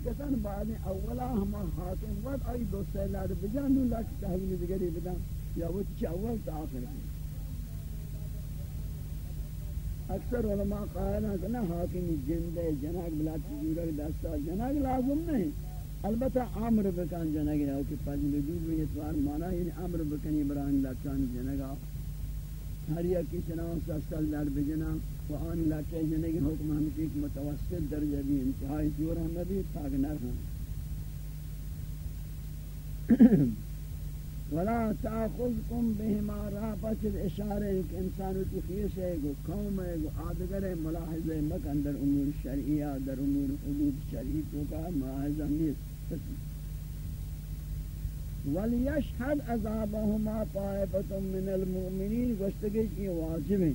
حقیقتا بعد اولا ہما حاکم وقت آئی دو سیلاد بجان دو لاکھ تحویل دیگری بدن یا وہ چی اول تا آخر آئی۔ اکثر علماء قائل ہیں کہ نہ حاکمی جند جناگ بلا تجورک دستا جناگ لازم نہیں۔ البتہ عمر بکن جناگ ہے کہ پجل دود و اتوار مانا یعنی عمر بکنی بران لچان جنگا۔ ہر یکی چنان سستل در بجنا۔ و آن لکے جنگی حکم ہمشی ایک متوسط درجہ بھی انتہائی جور ہم بھی تاک نر ہم ولا تاخذكم بهما رافت الاشارہ کہ انسان کی خیش ہے گو قوم ہے گو آدگر ہے ملاحظہ مکن در امور شرعیہ در امور حدود شرعی تو کا ملاحظہ نیست ولیشهد عذابهما طائفة من المؤمنین گوشتگی یہ واجب ہے۔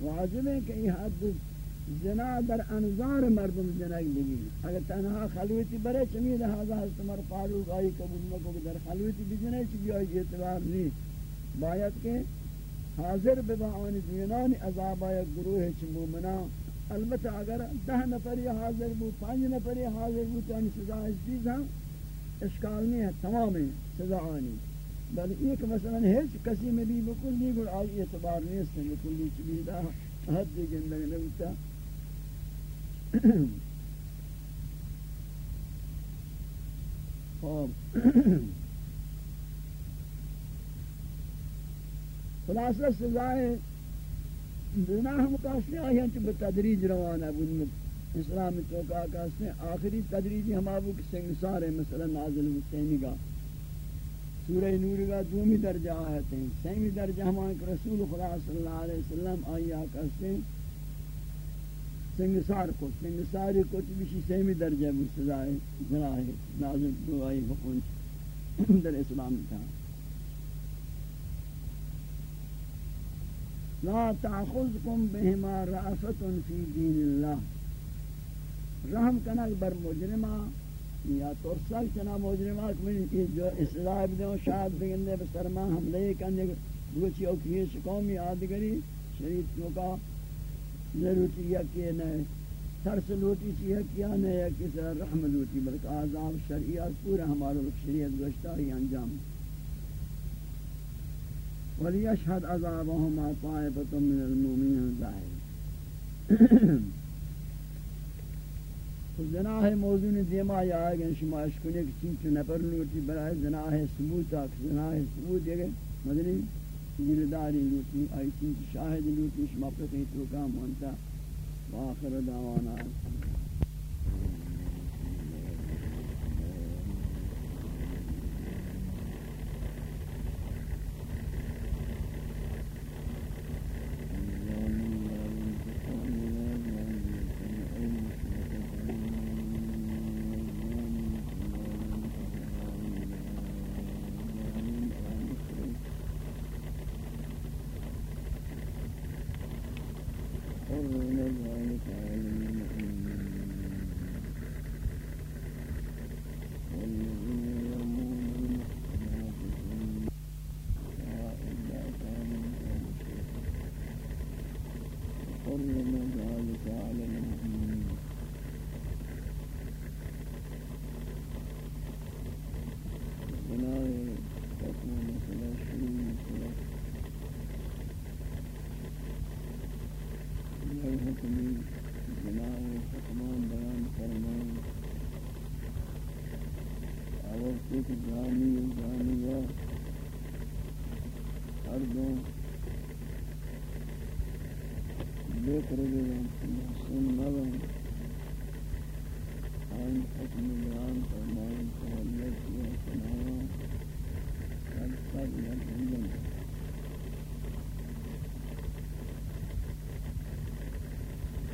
واجب ہے کہ یہ حد زنا در انظار مردم جنگ بگی اگر تنہا خلوتی برے چمی لہذا حضرت عمر فاروق آئی قبول مکو کہ در خلوتی بجنے چی بھی آئی اعتبار نہیں باید کہ حاضر ببعانی دینان عذاب آیا گروہ چی مومنا البتہ اگر دہ نفری حاضر بو پانچ نفری حاضر بو تو ان سزا اس چیز ہم اشکال نہیں ہے تمام سزا آنی. بل ایک مثلا ہیچ کسی میں بھی بکلی گر آئی اعتبار نہیں ہے بکلی چلی دا حد دی گندگ نبیتا خلاصہ سزائے گناہ مقاصد آئی ہیں کہ بتدریج روانہ بود اسلام تو کا کہتے ہیں، آخری تدریجی ہم ابو کے سنگ سارے مثلا نازل حسینی کا۔ سورہ نور کا دومی درجہ آیت ہیں۔ سیمی درجہ ہمان کہ رسول خدا صلی اللہ علیہ وسلم آیا کہتے ہیں۔ سنگ کو سنگ ساری کو بشی سیمی درجہ بھی سزائے جناہ نازل دعائی حکم در اسلام تھا۔ لا تأخذكم بهما رأفة في دين الله رحم کنک بر مجرمہ۔ یا ترسل چنا مجرمہ کمی جو اصلاح بدیں شاید بگندے بسرما حملے کنے گوچی او کیش قومی آدگری شریف کا ضرورتی یا کہ نئے ترس لوٹی چی ہے کیا نئے یا کس رحم لوٹی بلکہ عذاب شریعت پورا ہمارا شریعت گوشتا ہی انجام وَلِيَشْهَدْ عَذَابَهُمَا طَائِفَةٌ مِّنَ الْمُؤْمِنِينَ ظَاهِرٍ. زنا ہے موضوع نے دیما یا آئے گئے شما اشکنے کی چین چو نپر لوٹی برائے زنا ہے ثبوت آکھ زنا ہے ثبوت دے گئے مدنی گرداری لوٹی آئی چین شاہد لوٹی شما پر کہیں تو کام ہوتا وآخر دعوانا.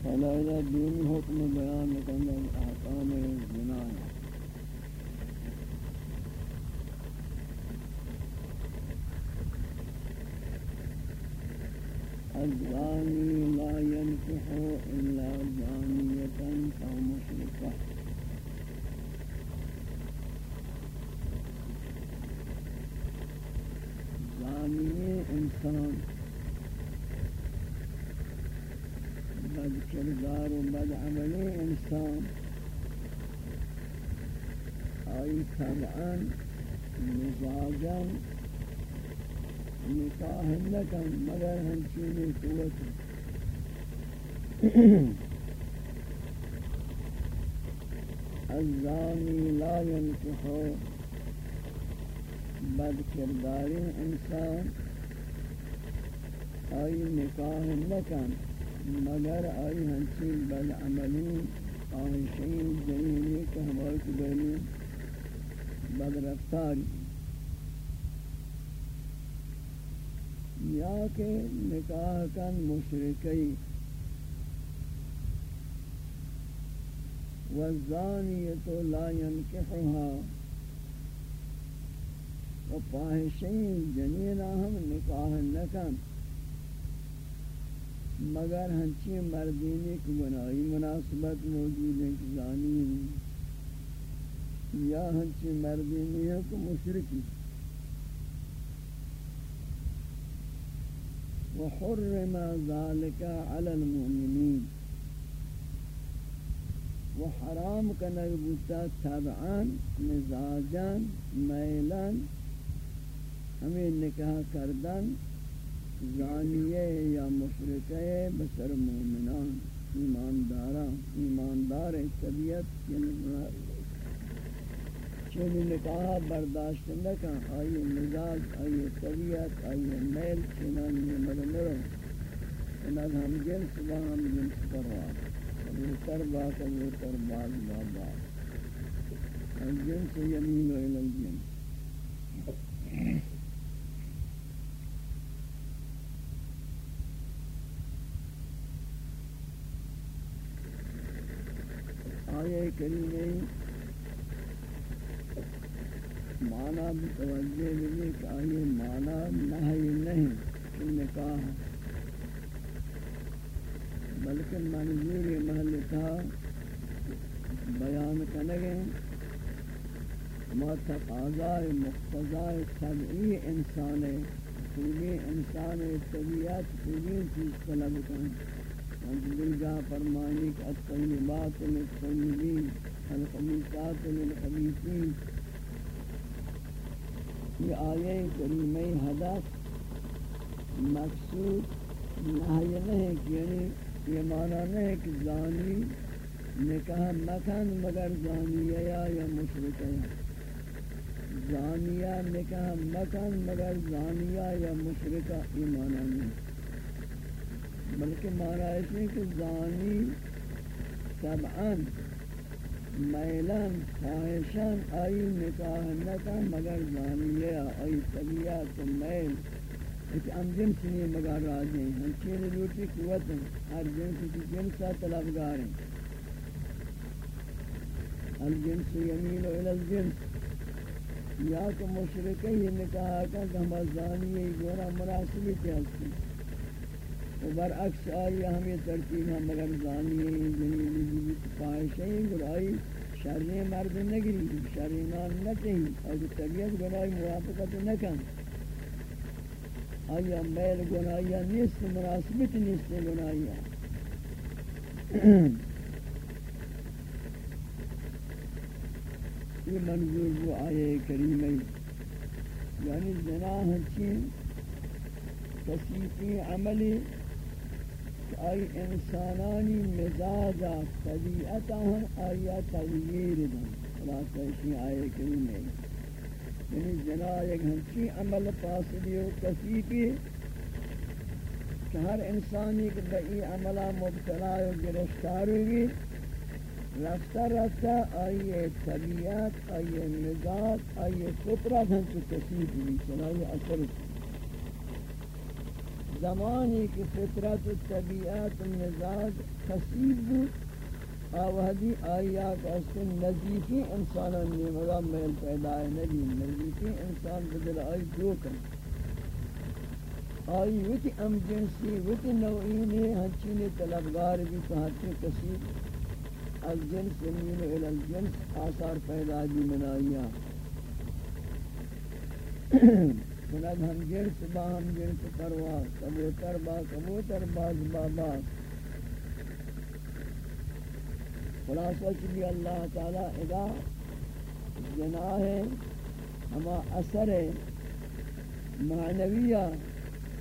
علیحدہ دینی حکم بیان کرنے زنا ہے الزانی لا ينفح الا زانیتا او مشرکہ زانی انسان بد کردار و بد عملی انسان آئی طبعا مزاجا نکاح نکن مگر ہنچینی قوت الزانی لا ينکحو بد کرداری انسان آئی نکاح نکن، مگر آئی ہنچین بد عملی آئیشین جنینی کہ ہمارے کی بہنی بد رفتاری یا کہ نکاح کن مشرکی والزانیت لا ينکحها و پاہشین جنینا ہم نکاح نکن مگر ہنچی مردینی کی گناہی مناسبت موجود ہے کہ زانی یا ہنچی مردینی ہے کہ مشرکی۔ وحرم ذلك على المؤمنين. وحرام کنگ بوتا تبعان مزاجان ہمیں نکاح کردن زانیے یا مشرقے بسر مومنان ایماندارا ایماندار طبیعت یعنی چنی نکاح برداشت نکا آئی مزاج آئی طبیعت آئی میل چنان نمر مرو انہا ہم جنس با ہم جنس پروا کبوتر با کبوتر باز با باز الجنس یمین و الالجنس آیے کریمے مانا متوجہ بھی کہ آئیے مانا نہی، نہیں نکاح بلکہ منظور محل تھا، بیان کنگے ما تقاضائے مقتضائے، طبعی انسان خوبی انسان، طبیعت خوبی چیز طلب کریں جا فرمانی کہ الطیبات للطیبین الخبیثات للخبیثین یہ آیے کریمہ ہدف مقصود نہی نہیں کہ یعنی یہ معنی نہیں کہ زانی نکاح مکن مگر زانیہ یا مشرکہ زانیہ نکاح مکن مگر زانیہ یا مشرکہ، یہ معنی نہیں بلکہ مانا اس میں کہ زانی طبعاً میلان، خواہشان آئی نکاح نکا مگر زانی آئی طبیعت میل۔ ایک ام جنس نہیں مگر راجیں ہم چین لوٹی قوت ہیں۔ ہر جنس کی جنسا طلبگار ہیں۔ الجنس یمین الى الجنس یا کہ مشرقی نکاح کا کہ ہم زانی گورا مناسبی تھی و برعکس آئی ہمیں ترتیب ہم مگر زانی جنیلی بھی پائشیں گرائی شرعی مرد نگری شرعی نام نکہیں اور طبیعت گناہی، موافقت نکن آیا میل گناہی نیست، مناسبت نیست گناہی یہ منظور وہ آئے کریمی یعنی زنا ہنچین کسی عملی آئی انسانانی مزاجا طبیعتا ہم آیا تغییر دن۔ خلاصہ اسی آئے کریمے۔ یعنی جنا ایک ہنچی عمل فاصلی و کسیفی کہ ہر انسانی کے بئی عملہ مبتلا و گرفتار ہوئی رفتہ رفتہ آئیے طبیعت آئیے مزاج آئیے فطرت ہنچی کسیف ہوئی چنائی اثر کی زمانی کی فطرت طبیعت مزاج خصیب بود آوہدی آیات اسن نزیفی انسان نیمگا میل پیدا ہے نبی نزیفی انسان بدل آئی جو کن. آئی وتی ام جنسی وتی نوعینی ہنچینی طلبگار بھی تو ہنچین کسی الجنس یمین الى الجنس آثار پیدا جی بھی منائیاں کند ہم جنس با ہم جنس پرواز، کبوتر با کبوتر، باز با باز۔ خلاصہ چلی اللہ تعالی ادا جنا ہے ہما اثر معنویہ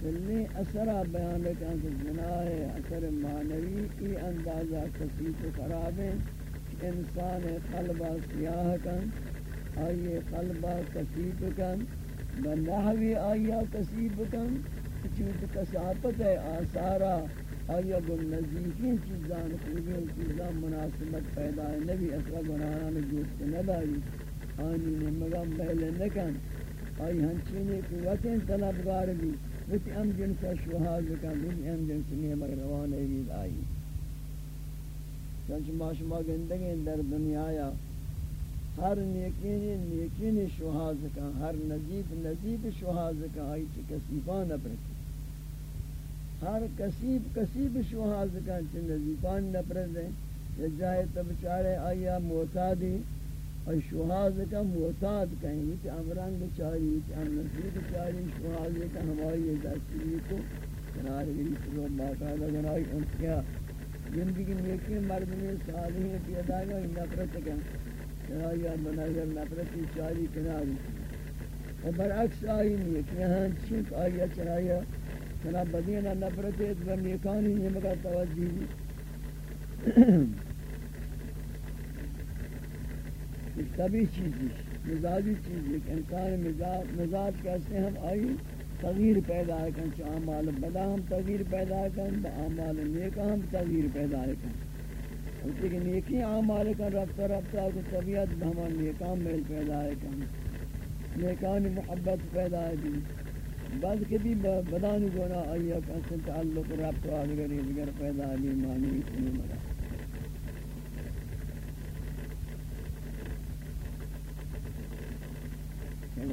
کلی اثر بیان کہ جنا ہے، اثر معنوی کی اندازہ کسی کو خراب ہے۔ انسان قلبہ سیاہ کن، آئیے قلبہ کسیب کن۔ بنحوی آئیہ کسیب کن چونکہ کسافت ہے آثارہ آیا گل نزدیکی چیزان خوبی چیزان مناسبت پیدا ہے، نبی اصلا گناہان جوست نداری، آنی نے مگم بہلے نکن، آئی ہنچینی قوتیں طلبگار بھی وتی ام جنسا شوہاز کن وتی ام جنس نیمک روان ایگید آئی۔ چنچ ما شما گندگی در دنیا یا ہر نیکینی نیکینی شوہاز کن ہر نزید نزید شوہاز کن آئی چی کسیفان اپرکی ہر کسیب کسیب شوہاز کا چند نزیفان نپرد ہے یہ جائے تب چارے آیا موتادی اور شوہاز کا موتاد کہیں۔ گے کہ امران بچاری کہ ہم نصیب چاری۔ شوہاز کا ہماری دستی کو کنار گری سلو باقاعدہ گنائی ان کیا زندگی نیکی مرد میں صالحی پیدا گا نفرت کا چنایا بناگر نفرت چاری کناری. اور برعکس آئی نیکی ہاں چنک آیا چنایا چنا بدین نفرت ہے تو نیکانی یہ مگا توجہ دی. طبی چیز ہے مزاجی چیز ہے کہ انسان مزاج مزاج کیسے ہم آئی، تغییر پیدا ہے کہ چاہ اعمال بدا ہم تغییر پیدا ہے با اعمال نیکا ہم تغییر پیدا ہے کہ اس لیے نیکی اعمال کا رفتہ رفتہ کو طبیعت ہمان نیکان میل پیدا ہے کہ نیکان، محبت پیدا ہے دی بعض کے بھی بدانی گونا آیا کہ اصل تعلق رابط آدھگر ادھگر پیدا بھی معنی اتنی مرا۔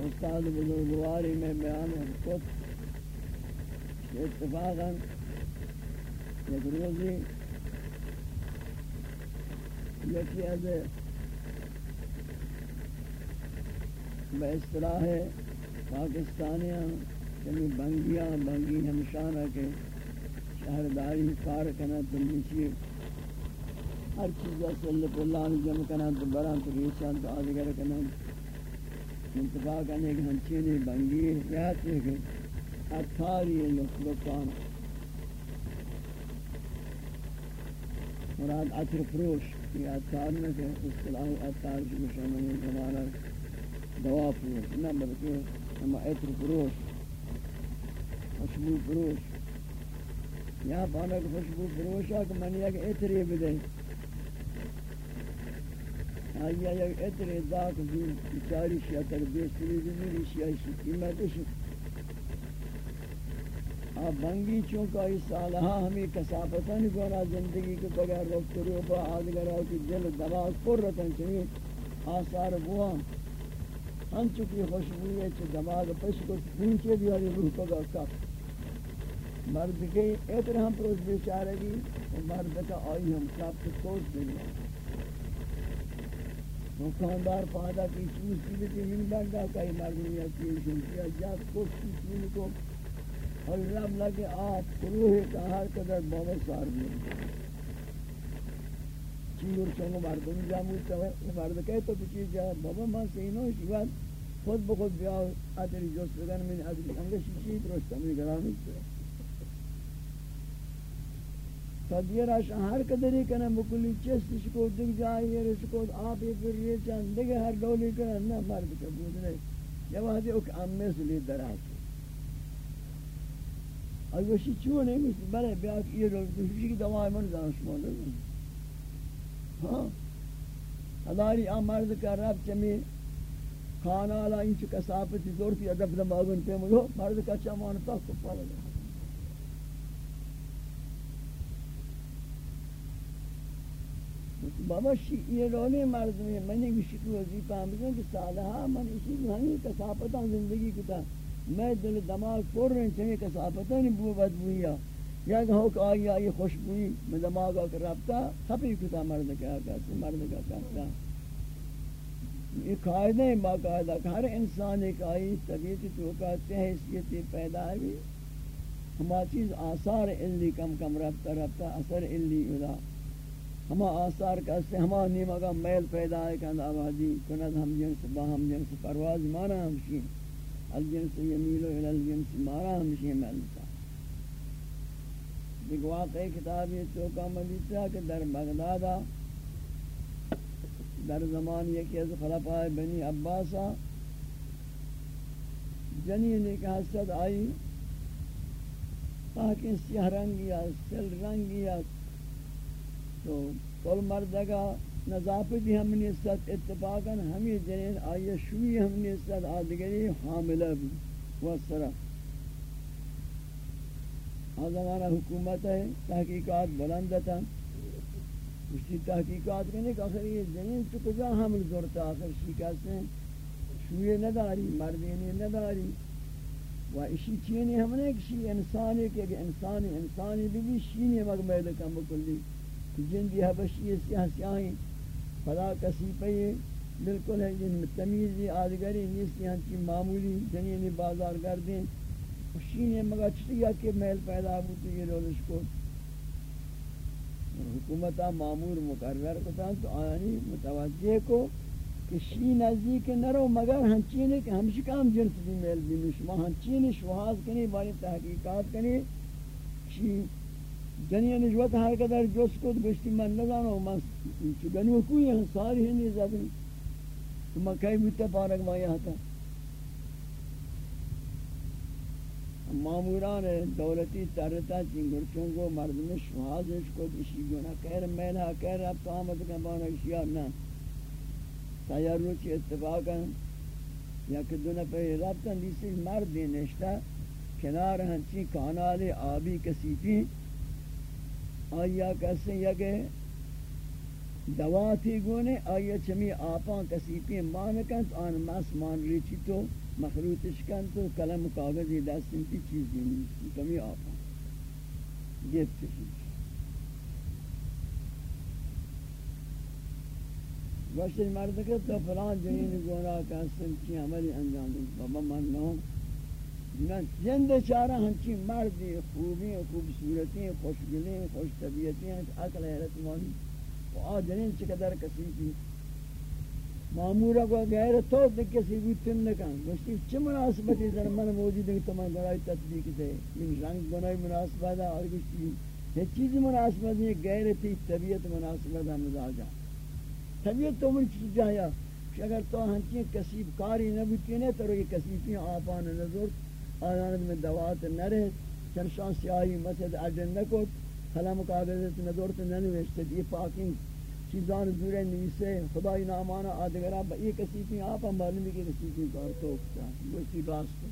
استاد بزرگواری میں بیان خود اتفاقا ایک روزی یکی از بے اصطلاح پاکستانیاں یعنی بنگیاں، بنگی ہمشانہ کے شہرداری کار کنا تو نیچی ہر چیز سے اللہ اللہ جمع کنا تو بران تو ریچان تو آدھگر کنا۔ انتفاع کرنے کے ہنچینے بنگی یاد ہے؟ کہ اتھاری لکان مراد عطر فروش۔ یہ اتھار میں کہ اصطلاح اتھار کی مشانہ میں دوا فروش نہ بلکہ ہم عطر فروش خوشبو فروش یا پانا کہ خوشبو فروش ہے کہ من یک اتری بدے آیا یک اتری داک زیر چاری شیع تک بیستری زیر شیع شیع قیمت شیع آپ بنگی چونکہ اس سالہا ہمیں کسافتہ نہیں گونا زندگی کے بغیر وقت روپا آدھگر آتی دل دماغ پر رتن چنین آثار ہاں بوان ہم چکی خوشبوئی ہے چھ دماغ پش کو پونچے بھی آلی روح پگا کپ مرد کے اتر ہم پروس بیچارے گی مرد کا آئی ہم سب کو کوش دنیا مکاندار پادا کی چیز کی لیتی من بندہ کئی مرمی اکی شنکی اجاد کوش کی چیز کو اور رب لگے آپ کروح کا ہر قدر بابا سار بھی چیور چونگو مردم جامو چاہے مرد کہے تو بچیز جا بابا ماں سینو شیوان خود بخود بیاو ادری جوست بگن من ادری انگشی چیز روشتا میں گرانی چاہے تدیر اش ہر قدری کنا مکلی چست کو دگ جائے رس کو آپ یہ پھر یہ چند دگ ہر ڈولی کنا نہ مرد کا بود نہیں جب ہدی اوک امے سلی دراس آیوشی چونه میشه بله بیا یه روز دوشی که دوام من دانش مونده ها؟ هزاری آمرد کرد چمی کانا لا این چک کثافت زور کی ادب دماغن پیم مجھو مرد کا چمان تھا کو پڑا بابا شیعرانی مردمی من یکیش تو وظیفه هم بزن که سالها من اسی همین کسافتان زندگی کتا میں دل دماغ پر رہے چاہیے کساپتاں نہیں بو بدبویا یا کہ ہو کہ آئی آئی خوشبوئی، میں دماغ آکر رابطہ خپی کتا، مرد کیا کہتے مرد کا کہتا یہ قاعدہ ہے باقاعدہ کہ ہر انسان ایک آئی طبیعت تو کہتے ہیں حیثیت پیدا ہے۔ ہما چیز آثار علی کم کم رفتہ رفتہ اثر علی ادا ہما آثار کا سے ہما نیمہ کا میل پیدا ہے کہ آبادی کند ہم جنس با ہم جنس پرواز مانا ہمشین الجنس یمیلو الالجنس مارا ہمشین ملتا دیکھ واقعی کتاب یہ چوکا ملیتا کہ در بغدادا در زمان یکی از خلفاء بنی عباسا جنین ایک حسد آئی۔ تاکہ سیاہ رنگیا سل رنگیا تو کل مردگا نظافت ہم نے ساتھ اتفاقا ہمیں جنین آئی شوی ہم نے ساتھ آدگری حاملہ بھی وصرہ آزا ہمارا حکومت ہے، تحقیقات بلندتا اسی تحقیقات کرنے کہ آخر یہ جنین تو کجا حامل زورتا آخر شکست ہیں، شوی نداری مردینی نداری۔ و اسی چینی ہم نے کسی انسانی کہ انسانی انسانی بھی بھی شینی مقبیل کم بکلی جن دی حبشی سیاہ سیاہیں فلا کسی پہ بالکل ہے جن تمیزی آدگری نیستی ہنچی معمولی جنینی بازار گردیں شینی مگا چٹیا کے میل پیدا ہوتی یہ رولش کو۔ حکومتہ معمول مقرر کتا تو آنی متوجہ کو کہ شی نزدیک نرو مگر ہنچین ہے کہ ہمشی کام جنس دی میل بھی نشما ہنچین شوہاز کنی باری تحقیقات کنی۔ شی جنی نجوت یعنی ہر قدر جس کو گشتی من نزانو، من چگنی و کوئی ہیں ساری ہنی زدن تو میں کئی بیتا پارک ما یہاں تھا ماموران دولتی ترتا چنگر چونگو مردم شوہازش کو کشی گونا کہر میلہ کہر اب تو آمد کا بانا کشی نا۔ تیار رو چی اتفاقا یا کہ دو نفر رابطا دیسی مرد نشتا کنار ہنچی کانال آبی کسیفی۔ آیا کسی یکے دواتی گونے، آیا چمی آپاں کسیفی مانکن تو آن مس مان ریچی تو مخلوطش کن تو، کلم کاغذی دستن کی چیز دینی کمی آپاں گفت چیز گوشت مرد کہ تو فلان جنین گونا کا سنچی عملی انجام دیں بابا من نہ من جند چارہ ہنچی مردی خوبی خوبصورتی خوشگلی خوش طبیعتی عقل حیرت مانی و آ جنین چقدر کسی کی معمورہ کو غیر تو دیکھ کسی بھی تن نکن گوشتی چھ مناسبتی در من موجود ہے تو من برائی تطبیق دے۔ من رنگ بنائی مناسبت ہے اور گوشتی یہ چیز مناسبت ہے غیر تھی طبیعت مناسبت ہے مزاجہ طبیعت تو من چیز جایا۔ اگر تو ہنچی کسیب کاری نبوتی نے تو یہ کسیبی آپان نظر آیان میں دوات نہ رہے چنشان سیاہی مسجد اجن نکو خلم کاغذت نظرت ننوشت، یہ پاکین چیزان دورے نیسے، خدای نامانا آدگرہ با یہ کسی تھی کسیبی آپا معلومی کہ کسیبی کار توکتا گوشتی راست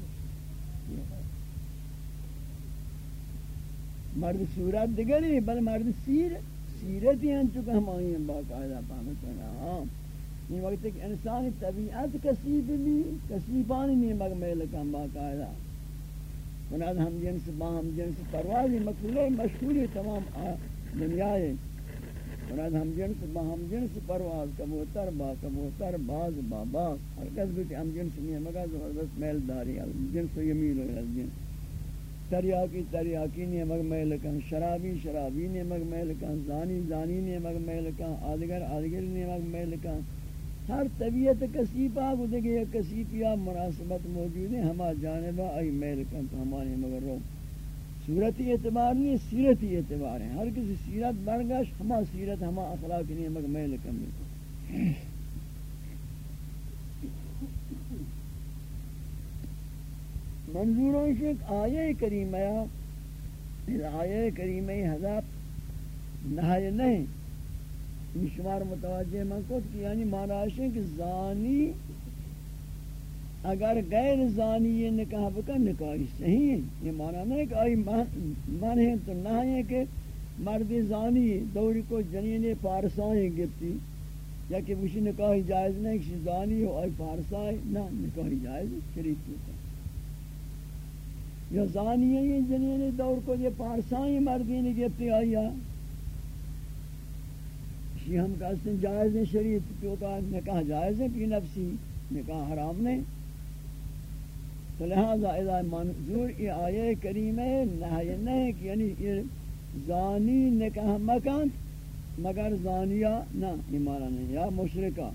مرد صورت دگری بل مرد سیر، سیرتی ہیں چکہ ہم آئی ہیں، باقاعدہ پاہمتنا ہاں یہ وقت ایک انسانی طبیعت کسیب بھی، کسیبانی نہیں مگمیل کم باقاعدہ۔ مناد ہم جنس با ہم جنس پروازی مقصولے مشہوری تمام دنیا ہے مناد ہم جنس با ہم جنس پرواز کبوتر با کبوتر، باز با باز۔ ہر کس بھی ہم جنس نہیں ہے مگا زبردست میل داری ہے جنس و یمیل و جنس تریاکی تریاکی نے مگ میل کن شرابی شرابی نے مگ میل کن زانی زانی نے مگ میل کن آدگر آدگر نے مگ میل کن ہر طبیعت کسیپا کو دیکھے کسیپیا مناسبت موجود ہے ہما جانبا ای میل کن تو ہمارے مگر رو۔ صورتی اعتبار نہیں سیرتی اعتبار ہے۔ ہر کسی سیرت برگش ہما سیرت ہما اخلاق نہیں مگ میل کن منظوروں سے ایک آیہ کریمہ آیہ کریمہ حضاب نہائے نہیں یہ شمار متوجہ من کو کہ یعنی معنی ہے کہ زانی اگر غیر زانی یہ نکاح بکن نکاح صحیح ہے یہ معنی نہیں کہ آئی من ہے تو نہ ہے کہ مرد زانی دوری کو جنین پارسائیں گفتی یا کہ مجھے نکاح جائز نہیں کہ زانی ہو، آئی پارسائیں نہ نکاح جائز شریف ہوتا۔ یا زانی یہ جنین دور کو یہ پارسائی مردین گفتی آیا یہ ہم کہتے ہیں جائز ہیں شریف کیوں کہا نکاح جائز ہے پی نفسی نکاح حرام نہیں۔ تو لہذا اذا منظور یہ آیہ کریم ہے نحی نہیں کہ یعنی زانی نکاح مکان، مگر زانیہ نہ ایمانا نہیں، یا مشرکہ۔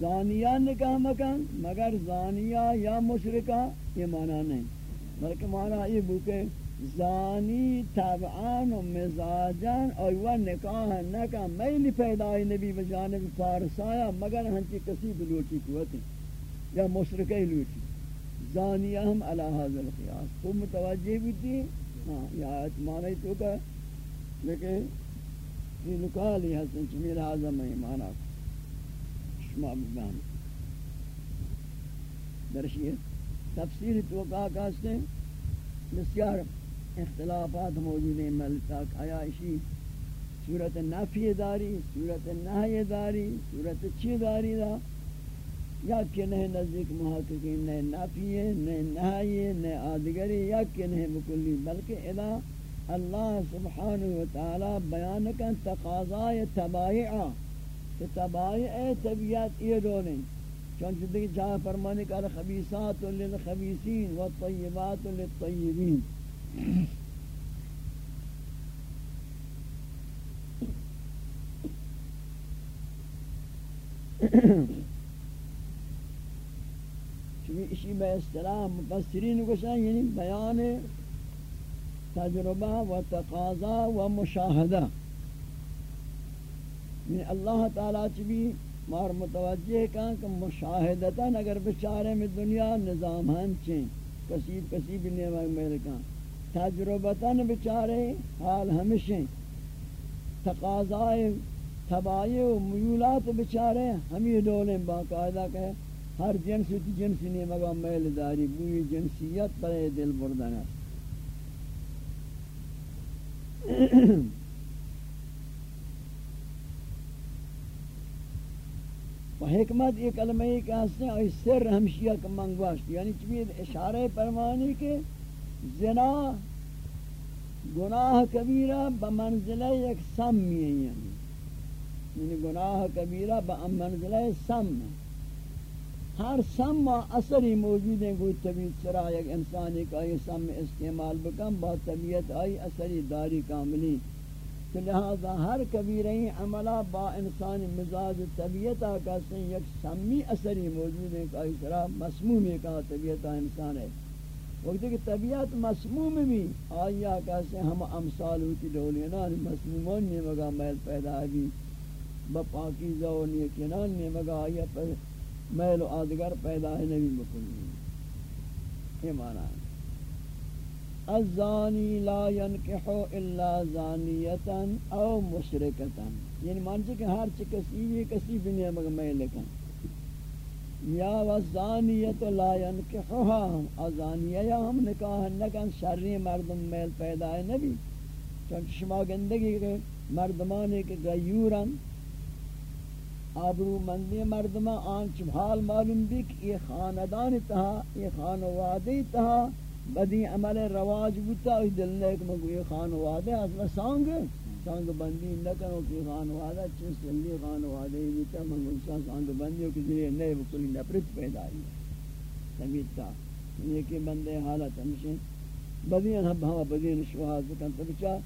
زانیہ نکاح مکان، مگر زانیہ یا مشرکہ ایمانا نہیں۔ بلکہ مانا یہ بوکے زانی طبعان و مزاجان اور نکاح نکا میلی پیدای نبی بجانب فارسایا، مگر ہنچی کسی بلوٹی قوتی یا مشرکی لوٹی۔ زانیہ ہم علی حاضر القیاس۔ تو متوجہ بھی تھی ہاں یہ آیت معنی تو کا لیکن یہ نکالی حسن چمیر حاضر میں معنی شما ببان درشیہ تفسیر توقع کہاستے ہیں بسیار اختلافات موجود ہیں ملتاک آیا اسی صورت نفی داری، صورت نحی داری، صورت چی داری دا؟ یا کہ نہیں نزدیک محققین نئے نفی ہے نئے نحی ہے نئے آدگری، یا کہ نہیں مکلی بلکہ ادا اللہ سبحانہ وتعالی بیان کا تقاضای تبائعہ کہ تبائع طبیعت یہ دولیں چونچہ دیکھ جہاں فرمانے کا الخبیثات للخبیثین والطیبات للطیبین۔ چونکہ اسی میں اصطلاح مفسرین کو یعنی بیان تجربہ و تقاضا و مشاہدہ یعنی اللہ تعالیٰ چبی مار متوجہ کہاں کہ مشاہدتاً اگر بچارے میں دنیا نظام ہم ہنچیں کسیب کسیب نیمہ ملکاں تجربتاً بچارے حال ہمیشہ تقاضائے تبائی و میولات بچارے ہمیں دولیں باقاعدہ کہ ہر جنس تی جنس نہیں مگا میل داری، بوئی جنسیت پر دل بردن ہے و حکمت یہ کلمہ ہی کہاستے ہیں اور سر ہمشیہ کا منگواشت۔ یعنی چبید اشارہ پرمانی کے زنا، گناہ کبیرہ بمنزلہ ایک سم ہے یعنی۔ یعنی گناہ کبیرہ بمنزلہ سم ہر سم و اثری موجود ہیں، کوئی طبیعت سرا ایک انسانی کا یہ سم استعمال بکم، با طبیعت آئی اثری داری کاملی۔ تو لہذا ہر کبیرہی عملہ با انسانی مزاج طبیعت آکا سے یک سمی اثری موجود ہیں کہ سرا مسموم ہے کہا طبیعت انسان ہے۔ وقت کہ طبیعت مسموم بھی آیا کیسے ہم امثال ہوتی ڈولینان مسمومان نے مگا میل پیدا بھی بپاکیزہ و نیکنان نے مگا آیا میل و آدگر پیدا ہے نبی مکلی یہ معنی ہے۔ الزانی لا ينکحو الا زانیتا او مشرکتا۔ یعنی مانچہ کہ ہر چکسی یہ کسی بھی نہیں مگا میل لکن یا وزانیت لا ينکحها ازانیہ یا ہم نکاح نکن شرری مردم میل پیدا ہے نبی. چونکہ شما گندگی کے مردمانے کے غیورن آبرو مندی مردمان آنچ حال معلوم بھی کہ یہ خاندان تہا یہ خانوادی تہا بدی عمل رواج بوتا اس دل نے مگو یہ خانوادی اصلا سانگ سانگ بندی نہ کرو کہ خانوادہ چیز سلی خانوادہ ہی تا من انسان سانگ بندیوں کے ذریعے نئے بکلی نفرت پیدا ہوئی سمیت تا یہ کہ بندے حالت ہمشہ بدین ہم ہوا بدین شواہد بکن، تو بچا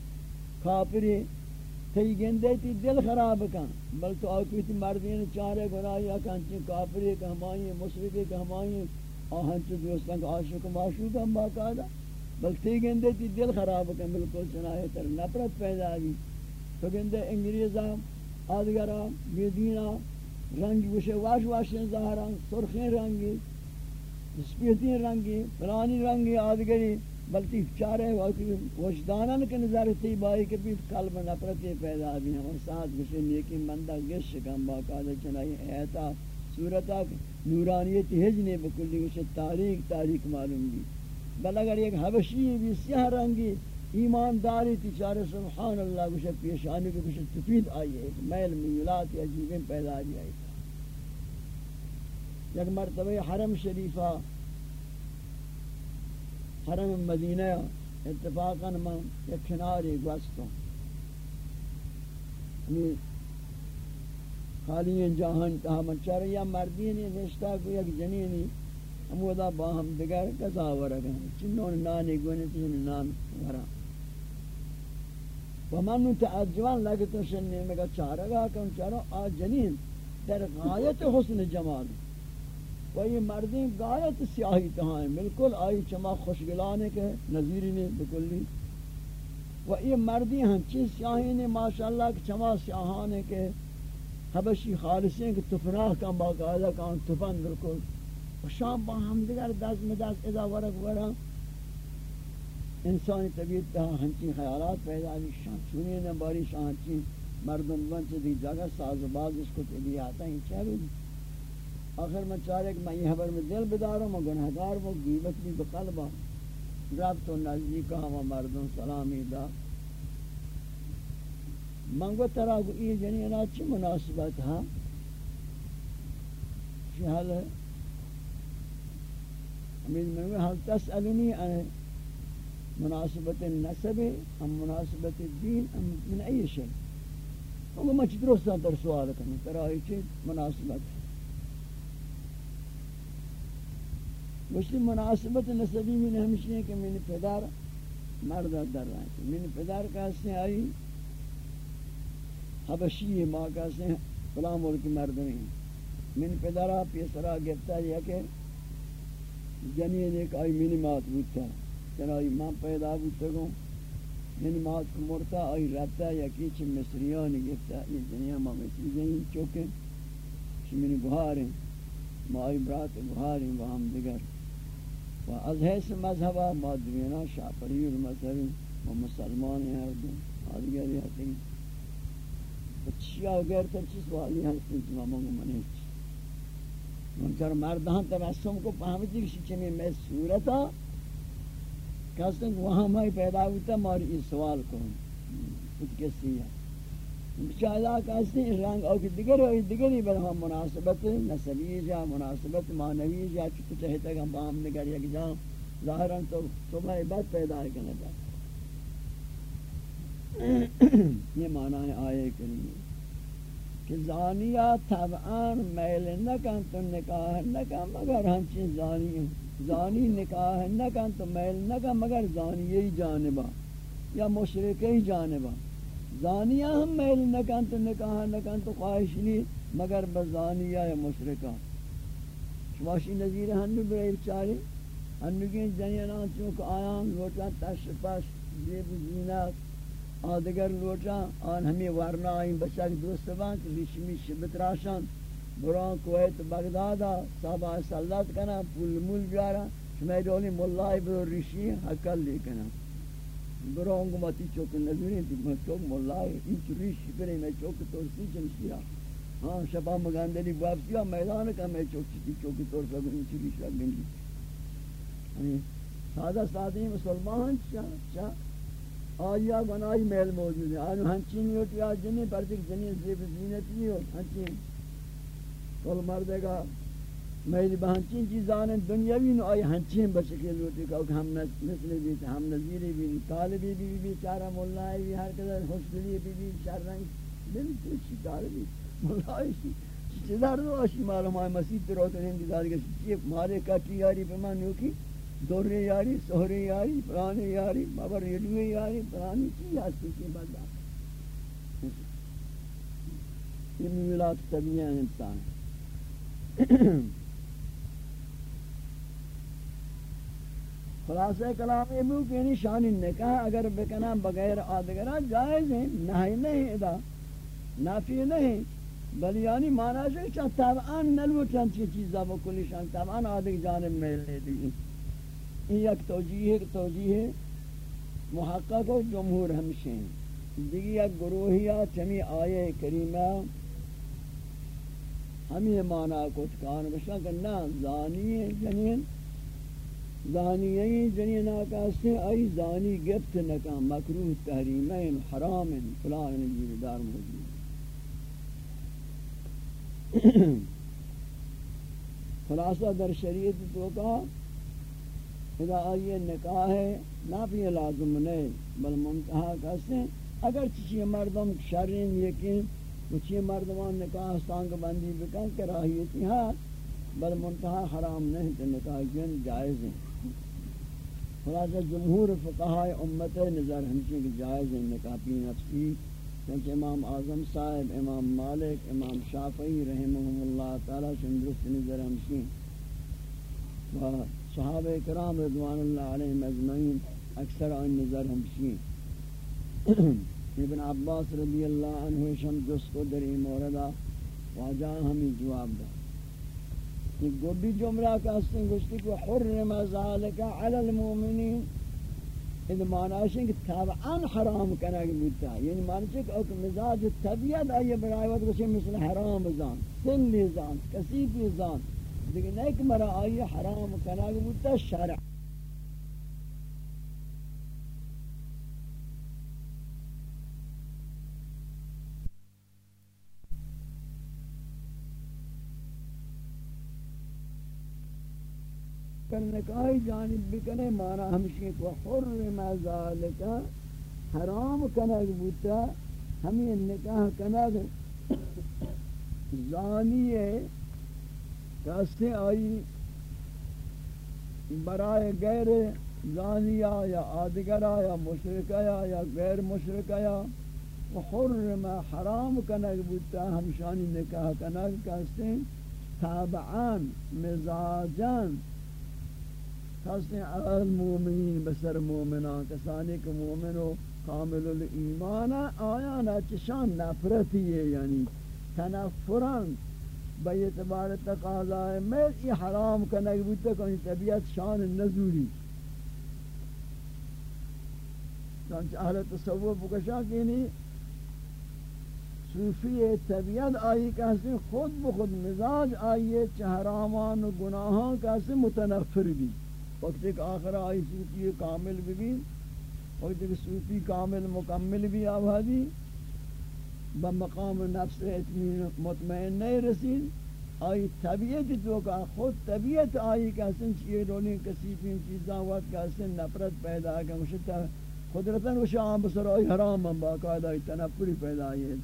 کافری تی گندے تی دل خراب کن۔ بل تو آکوی تی مردین چارے گناہی اکن چی کافری کہ ہمائی مشرقی کہ ہمائی آہن چی دوستان کا عاشق معشوق ہم باقاعدہ۔ بل تی گندے تی جی دل خراب کن بلکل چنائے تر نفرت پیدا بھی تو گندے انگریزا آدگرا بیدینا رنگی وشے، واش واشیں ظاہران سرخیں رنگی، سپیتیں رنگی پرانی رنگی آدگری بلتی چارے وجدانن کے نظر تی بائی کے بھی قلب نفرت پیدا بھی ہم ساتھ وشے نیکی مندہ گش کم باقاعدہ چنائی ایتا صورتا نورانیت ہجنے بکلی وشے تاریخ تاریخ معلوم بھی بل اگر ایک حبشی بھی سیاہ رنگی ایمانداری تیچارے سبحان اللہ کچھ پیشانی کو کچھ تفید آئی ہے میل میلات عجیبیں پیدا بھی آئی تھا یک مرتبہ حرم شریفہ، حرم مدینہ، اتفاقا من یک کناری گوستوں ہمیں یعنی خالی جہان تہا من چارے یا مردینی نشتا کو یک جنینی ہم ودا با ہم دگر کسا ورگا چنون نانی گونی تین نان ورا۔ و من تعجبان لگتو شنی مگا چارگا کن چارو آ جنین در غایت حسن جمال۔ و یہ مردیں غایت سیاہی تہاں ہیں۔ بالکل آئی چما خوشگلانے کے نظیری نے بکلی و یہ مردی ہم چیز سیاہی نے ماشاءاللہ کہ چما سیاہانے کے حبشی خالصیں کہ تفراہ کا باقاعدہ کان تفن بالکل۔ و شام با ہم دیگر دست میں دست ادا ورک ورک انسانی طبیعت تہا ہنچین خیالات پیدا بھی شان چونی نے باری شان ہنچین مردم بن سے دی جگہ ساز و باز اس کو تبی آتا ہی چاہے آخر میں چاہے کہ میں یہ حبر میں دل بداروں میں گنہگار وہ گیبت بھی بقلبہ رب تو نزدیک ہوا مردم سلامی دا. منگو ترا کو یہ جنینا چی مناسبت ہاں چی شہل ہے؟ امید میں حال تسألنی انے مناسبت النسب ام مناسبت الدین ام من ای شيء. وہ ما چھ درست در سوال کرنے ترا چھ مناسبت مسلم مناسبت نسبی میں نے ہمشی ہے کہ میں نے پدر مرد در رہا ہے میں نے پدر کا سے آئی حبشی ماں کا سے فلاں ملک مرد نہیں میں نے پدر آپ گفتا ہے کہ جنین ایک آئی میں نے مات بودتا ہے یعنی چنائی ماں پیدا بودتا گوں یعنی مات کو مرتا، آئی رہتا یا کیچ مصریانی گفتا یہ دنیا ماں مصری جنین چوکے چھ شمین گوھاریں ما آئی برات گوھاریں وہ ہم دگر و از حیث مذہبہ ما دوینا شاپری المذہبی و مسلمان ہیں اردو آدگر یہ ہیں۔ چیا غیر تر چیز والی ہستی کہ ماں کو منی۔ منکر مردان تبسم کو پہمتی کسی چمی میں صورتا کہتے ہیں وہاں میں پیدا ہوتا ماری یہ سوال کروں کچھ کسی ہے بچاہدہ کہتے ہیں، رنگ او کی دیگر ہوئی دیگر ہی بل مناسبت نسبی جا مناسبت معنوی جا چکو چاہتا کہ ہم باہم نگر یک جا ظاہران تو صبح بعد پیدا ہے کرنا جا یہ معنی ہے آئے کریمی کہ زانیہ طبعان میل نکن تو نکاح نکن مگر ہنچین زانی ہیں زانی نکاح نہ کن تو میل نہ کن مگر زانیی جانبا یا مشرقی جانبا زانیہ ہم میل نہ کن تو نکاح نہ کن تو خواہش نہیں مگر بزانیہ یا مشرقہ شماشی نظیر ہنو برے بچارے ہنو کی جنینان چونکہ آیان لوٹا تشپش زیب زینت آدگر لوٹا آن ہمیں ورنہ آئین بچک دوست بانک ریشمی شبت راشان بران کویت بغدادا صحابہ سلات کنا پول مول بیارا شمی دولی مولای برو ریشی حکل لی کنا بران گو ماتی چوک نظرین تی میں چوک مولای اینچ ریشی بری میں چوک تورسی چنشیا ہاں شبا مگاندلی بابسیا میدان کا میں چوک چیتی چوک تورسا اینچ ریشی لگنگی یعنی سادہ سادی مسلمان چا چا۔ آیا گناہی میل موجود ہے۔ آنو ہنچینی ہوتی، آج جنی پرچک جنی زیب زینتی ہو ہنچین کل مردے گا میری بہنچین چیزان دنیاوی نو آئی ہنچین بشکل لوٹی کہ ہم مثل بھی ہم نظیری بھی طالبی بھی بھی چارہ مولائی بھی، ہر قدر خوشدلی بھی بھی چار رنگ۔ دل کچھ طالبی مولائی چیزار دو آشی معلوم آئی مسیح پر روتے ہیں، انتظار کے چیئے مارے کٹی یاری پر من یو کی یاری، سہرے یاری، پرانے یاری، بابا ریڈوے یاری، پرانی چیز آستی کی بات یہ ملات طبیعہ انسان. خلاصہ کلام یہ بھی کہ یعنی شانی نکاح اگر بکنا بغیر آدگرہ جائز ہیں، نہی نہیں ادا، نافی نہیں، بل یعنی معنی ہے کہ طبعاً نلو چند چیز چیزا بکلی شان طبعاً آدگ جانب میل لے دی. یہ یک توجیہ ہے توجیہ محقق و جمہور ہمشہ ہیں۔ دیگی یک گروہیہ چمی آئے کریمہ۔ ہم یہ معنی کو کان بشا کہ نہ زانی جنین زانی جنین آقا سے ای زانی گفت نکا، مکروہ تحریمین حرام فلان جیل دار موجود خلاصہ در شریعت تو کا اذا آئیے نکاح ہے نہ بھی لازم نہیں، بل منتہا کہتے اگر چیزیں مردم شرین یقین کچھ مردمان نکاح سانگ بندی بکن کراہیتی ہاں بل منتہا حرام نہیں تو نکاح جن جائز ہیں۔ خلاصہ، جمہور فقہاء امت نظر ہمشہ کی جائز ہیں، نکاح پی نفسی چونکہ امام اعظم صاحب، امام مالک، امام شافعی رحمہم اللہ تعالی شندرست نظر ہمشہ و صحابہ کرام رضوان اللہ علیہ مجمعین اکثر آن نظر ہمشہ ابن عباس رضی اللہ عنہ شم جس کو در این موردہ واجہ ہمیں جواب دا یہ گوڑی جملہ کا استن گوشتی کہ حرم ذالک علی المومنین۔ یہ معنی ہے کہ طبعا حرام کرنا بودتا یعنی معنی ہے کہ اوک مزاج طبیعت آئیے برای وقت مثل حرام زان سن لی زان کسیفی زان۔ لیکن ایک مرا آئیے حرام کرنا بودتا شرع۔ کر نکاحی جانب بکنے مانا ہمشی کو حرم ذالکا حرام کنگ بوتا ہمیں نکاح کنگ زانی ہے۔ کاسے آئی، برائے غیر زانیہ یا آدگرہ یا مشرکہ یا غیر مشرکہ یا حرم حرام کنگ بوتا ہمشانی نکاح کنگ کاسے تابعان، مزاجان خاصیں المومنین بسر مومنان، کسانی کہ مومن و کامل الایمان آیانا چشان نفرتی ہے یعنی تنفران بے اعتبار تقاضائے میں یہ حرام کنک بودتا کہ طبیعت شان نزولی۔ چانچہ اہل تصوف بکشا کینی صوفی طبیعت آئی کہتے خود بخود مزاج آئیے چہرامان و گناہاں کہتے متنفر بھی۔ وقت ایک آخر آئی، صوفی کامل بھی بھی۔ وقت ایک صوفی کامل مکمل بھی آبادی۔ بمقام نفس اتمین مطمئن نہیں رسید. آئی طبیعت تو کا خود طبیعت آئی کہ حسن چیئے رولیں کسی پین چیزاں وقت کہ حسن نفرت پیدا کہ مشتا خدرتاً وشا عام بسر آئی حرام ہم باقاعدہ تنفری پیدا آئی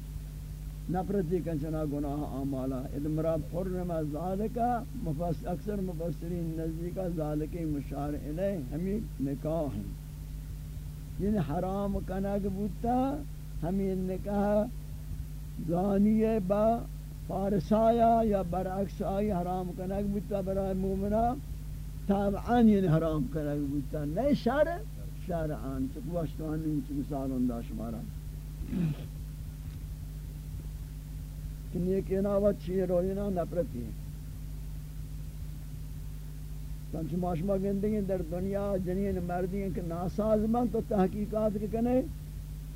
نفرتی کنچنا گناہ آمالا اد مراد حرم ذالکا، مفس اکثر مفسرین نزدیکا ذالکی مشار علیہ ہمیں نکاح. ہیں یعنی حرام کنگ بودتا ہمیں نکاح زانیے با فارسایا یا برعکس آئی حرام کنگ بودتا برای مومنہ تابعان یعنی حرام کنگ بودتا، نئے شرع شرعان چکواشتوانی چکسالون دا شمارا۔ کہ نیک اناوت چیئے روینا نفرتی ہیں۔ چنچہ معاشمہ گندگی در دنیا جنین مردی ہیں کہ ناساز من تو تحقیقات کے کنے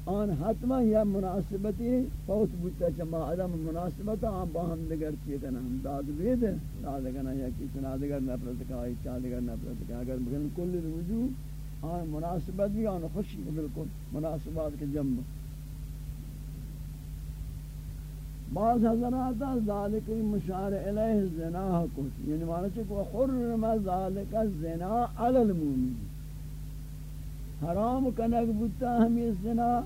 آن حتما یا مناسبتی فوت بودتا چما عدم مناسبت آن با ہم دگر چیئے کنا ہم داد بید داد کنا یا کسی نادگر نفرت کا آئی چادگر نفرت کا۔ اگر بکن کل وجود آن مناسبت بھی، آن خوشی بالکل مناسبات کے جنب۔ بعض حضرات ذالک مشار الیہ زنا کو یعنی معنی ہے کہ حرم ذالک الزنا علی المؤمن حرام کنک بوتا ہم زنا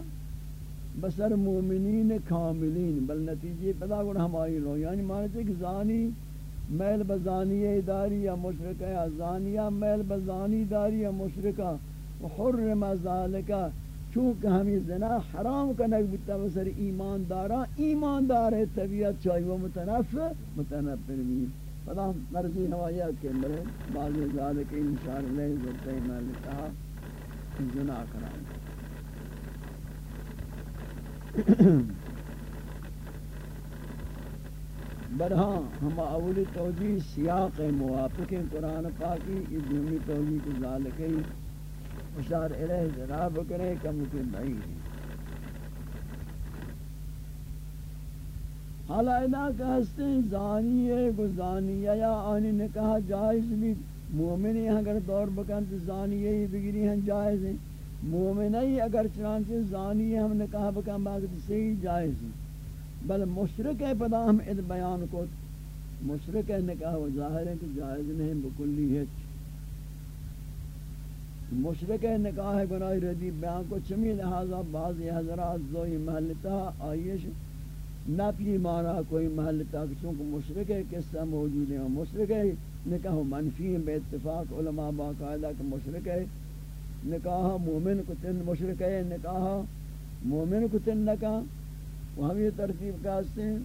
بسر مومنین کاملین، بل نتیجے پدا گڑ ہم آئی لو یعنی معنی ہے کہ زانی میل بزانی داری یا مشرکہ یا زانیہ میل بزانی داری یا مشرکہ وحرم ذالک، چونکہ ہمیں زنا حرام کا نگ بتا بسر ایمان دارا، ایمان دار ہے، طبیعت چاہیے وہ متنف متنفر بھی فلا مرضی ہوایا کے مرے بعض ذالک انشاءاللہ ذرتے میں لکھا، زنا کرائیں۔ برہاں ہم اولی توجیہ سیاق موافق قرآن پاکی ادنمی توجیہ کے ذالکی اشار الیہ جناب کرے کم کے بعید حالا ادا کہ ہستے زانی ہے گو یا آنی نے کہا جائز بھی۔ مومنی اگر دور بکن تو زانی ہی بگری ہیں، جائز ہیں۔ مومنی اگر چنانچہ زانی ہے، ہم نے کہا بکن باقی صحیح جائز ہیں۔ بل مشرک ہے پدا ہم اد بیان کو۔ مشرک ہے نکاح و ظاہر ہے کہ جائز نہیں بکلی ہے مشرک نکاح گناہ ردی بیان کو۔ چمی لہذا بعضی حضرات زوئی محلتا آئیش۔ نپی مانا کوئی محلتا چونکہ مشرک قصہ موجود ہے مشرک نکاح منفی ہے بے اتفاق علماء باقاعدہ کہ مشرک نکاح، مومن کو تن مشرق ہے، نکاح، مومن کو تن نکاح وہ ہم یہ ترتیب کا ہیں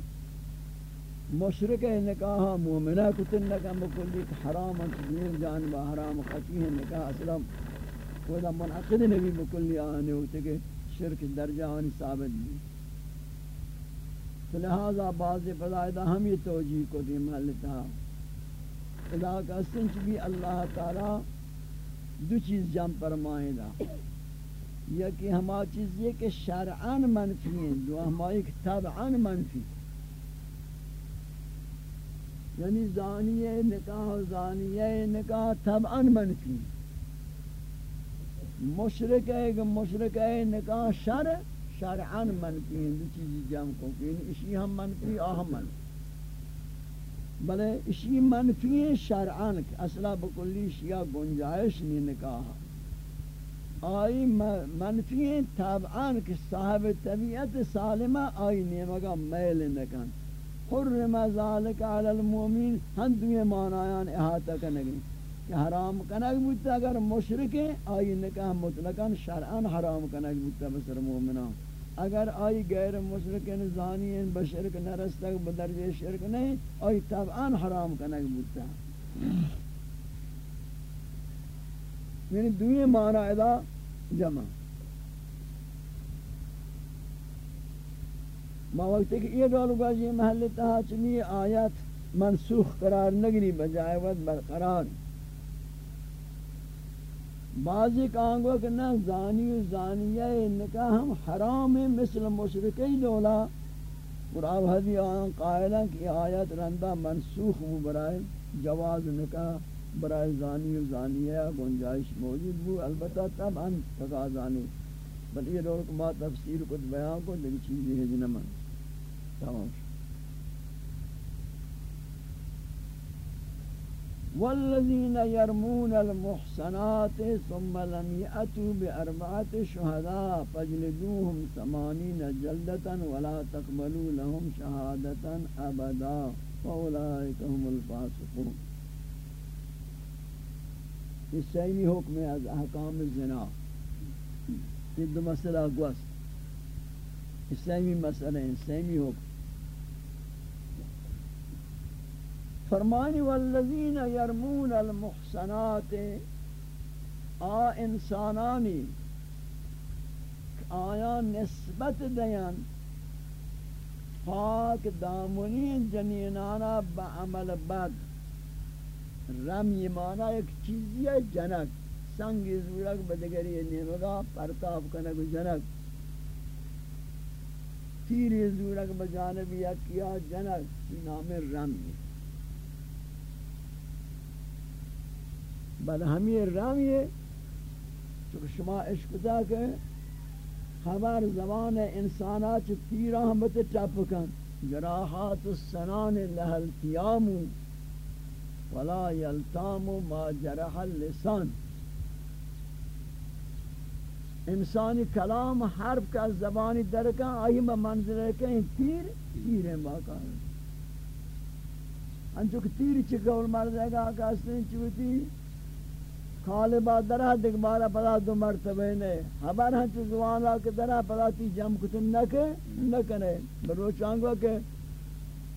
مشرق ہے، نکاح، مومنہ کو تن نکاح مکلی حرام انتظیر جانبا حرام، خطی ہے، نکاح، اسلام۔ وہ دا منعقد نبی مکلی آنے ہوتے کہ شرک درجہ آنی ثابت بھی لہذا بعض فضائدہ ہم یہ توجیہ کو دی محلتا ادا کا سنچ بھی اللہ تعالی دو چیز جم فرمائے دا یا کہ ہما چیز یہ کہ شرعان منفی ہیں، دو ہما ایک طبعان منفی۔ یعنی زانیہ نکاح زانیہ نکاح طبعان منفی۔ مشرک ہے کہ مشرک ہے، نکاح شرع شرعان منفی ہیں۔ دو چیزی جمع کو کہ یعنی اسی ہم منفی آہم منفی۔ بلے اسی منفی شرعان اصلا بکلی شیعہ گنجائش نہیں نکاح۔ آئی منفی طبعان کہ صاحب طبیعت سالمہ آئی نیمگا میل نکن۔ حرم ذالک علی المومین ہن دوئے معنیان احاطہ کنگی۔ کہ حرام کنگ بودتا اگر مشرک آئی نکاح مطلقاً شرعان حرام کنگ بودتا بسر مومنان۔ اگر آئی غیر مشرک زانی بشرک نرستک بدرجہ شرک نہیں، آئی طبعا حرام کنک بودتا یعنی دوئی معنی ادا جمع۔ ما وقت کہ یہ ڈالو گا یہ محل تہا چمی آیت منسوخ قرار نگری بجائے ود برقرار۔ بعضی کانگو کہ نہ زانی و زانیہ نکاح ہم حرام ہیں مثل مشرقی دولا۔ قرآن حدی آن قائلہ کی آیت رندہ منسوخ ہو برائے جواز نکاح برائے زانی و زانیہ گنجائش موجود ہو۔ البتہ تب ہم تقاضانی بل یہ لوگ ما تفسیر کو بیان کو، لیکن چیزی ہے جنمان تمام۔ والذين يرمون المحسنات ثم لم يأتوا بأربعة شهداء فاجلدوهم ثمانين جلدة ولا تقبلوا لهم شهادة أبدا فأولئك هم الفاسقون۔ یہ سیمی حکم از احکام الزنا یہ دو مسئلہ گوست یہ سیمی مسئلہ ہے سیمی حکم۔ فرمانی والذین یرمون المحسنات، آ انسانانی آیا نسبت دیان، پاک دامنی جنینانا با عمل بد، رمی مانا ایک چیزی ہے جنک سنگی زورک بدگری نیمگا پرتاب کنک جنک تیری زورک بجانب یا کیا جنک نام رمی۔ بل ہمیں رامی ہے چونکہ شما عشق دا کہ خبر زبان انسانات تیرہ ہم بتے ٹپ کن، جراحات السنان لہل تیامو ولا یلتامو ما جرح اللسان۔ انسانی کلام حرف کا زبانی درکا آئی میں منظر ہے کہ تیر تیر ہیں باقا ہے انچو کہ تیر چکول مرد ہے گا آقا سن چوتی۔ خالبا درہ دیکھ پدا دو مرتبہ نے۔ خبر ہن چو زوانا کہ درہ پدا تی جم کتن نکے نکنے برو چانگو کہ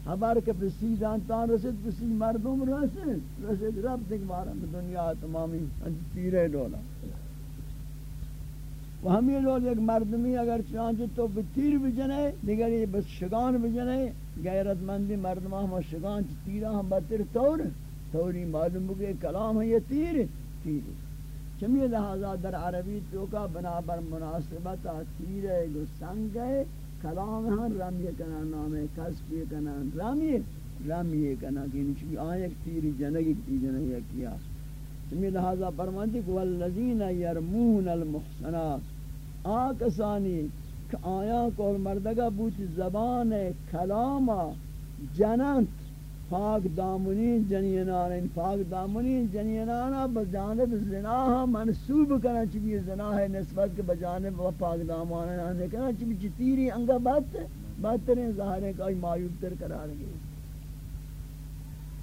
خبر کہ پسید انتان رسید پسید مردم رسید۔ رسید رب دیکھ بارا دنیا تمامی تیرے ڈولا و ہم یہ لوگ ایک مردمی اگر چانچہ تو تیر بجنے دیگر یہ بس شگان بجنے غیرت مندی مردمہ ہم شگان تیرہ ہم بطر تور۔ توری معلوم بگے کلام ہے یہ تیر۔ تیر چمی لہذا در عربی تو کا بنابر مناسبت تیر ہے گو سنگ ہے، کلام ہاں رمی کنا نام ہے کسب کنا رمی رمی کنا کہ نشی آیک تیر جنگی تی جنگی کیا۔ چمی لہذا فرمانتی کہ والذین یرمون المحسنات۔ آکسانی کہ آیا کول مردگا بوت زبان کلاما جنانت پاک دامنی جنینان ان پاک دامنی جنینان بجانب زنا منصوب کرنا چاہیے زنا ہے نسبت کے بجانب و پاک دامنان کرنا چاہیے تیری انگا بات بہترین ظاہر ہے کہ معیوب تر قرار گئے۔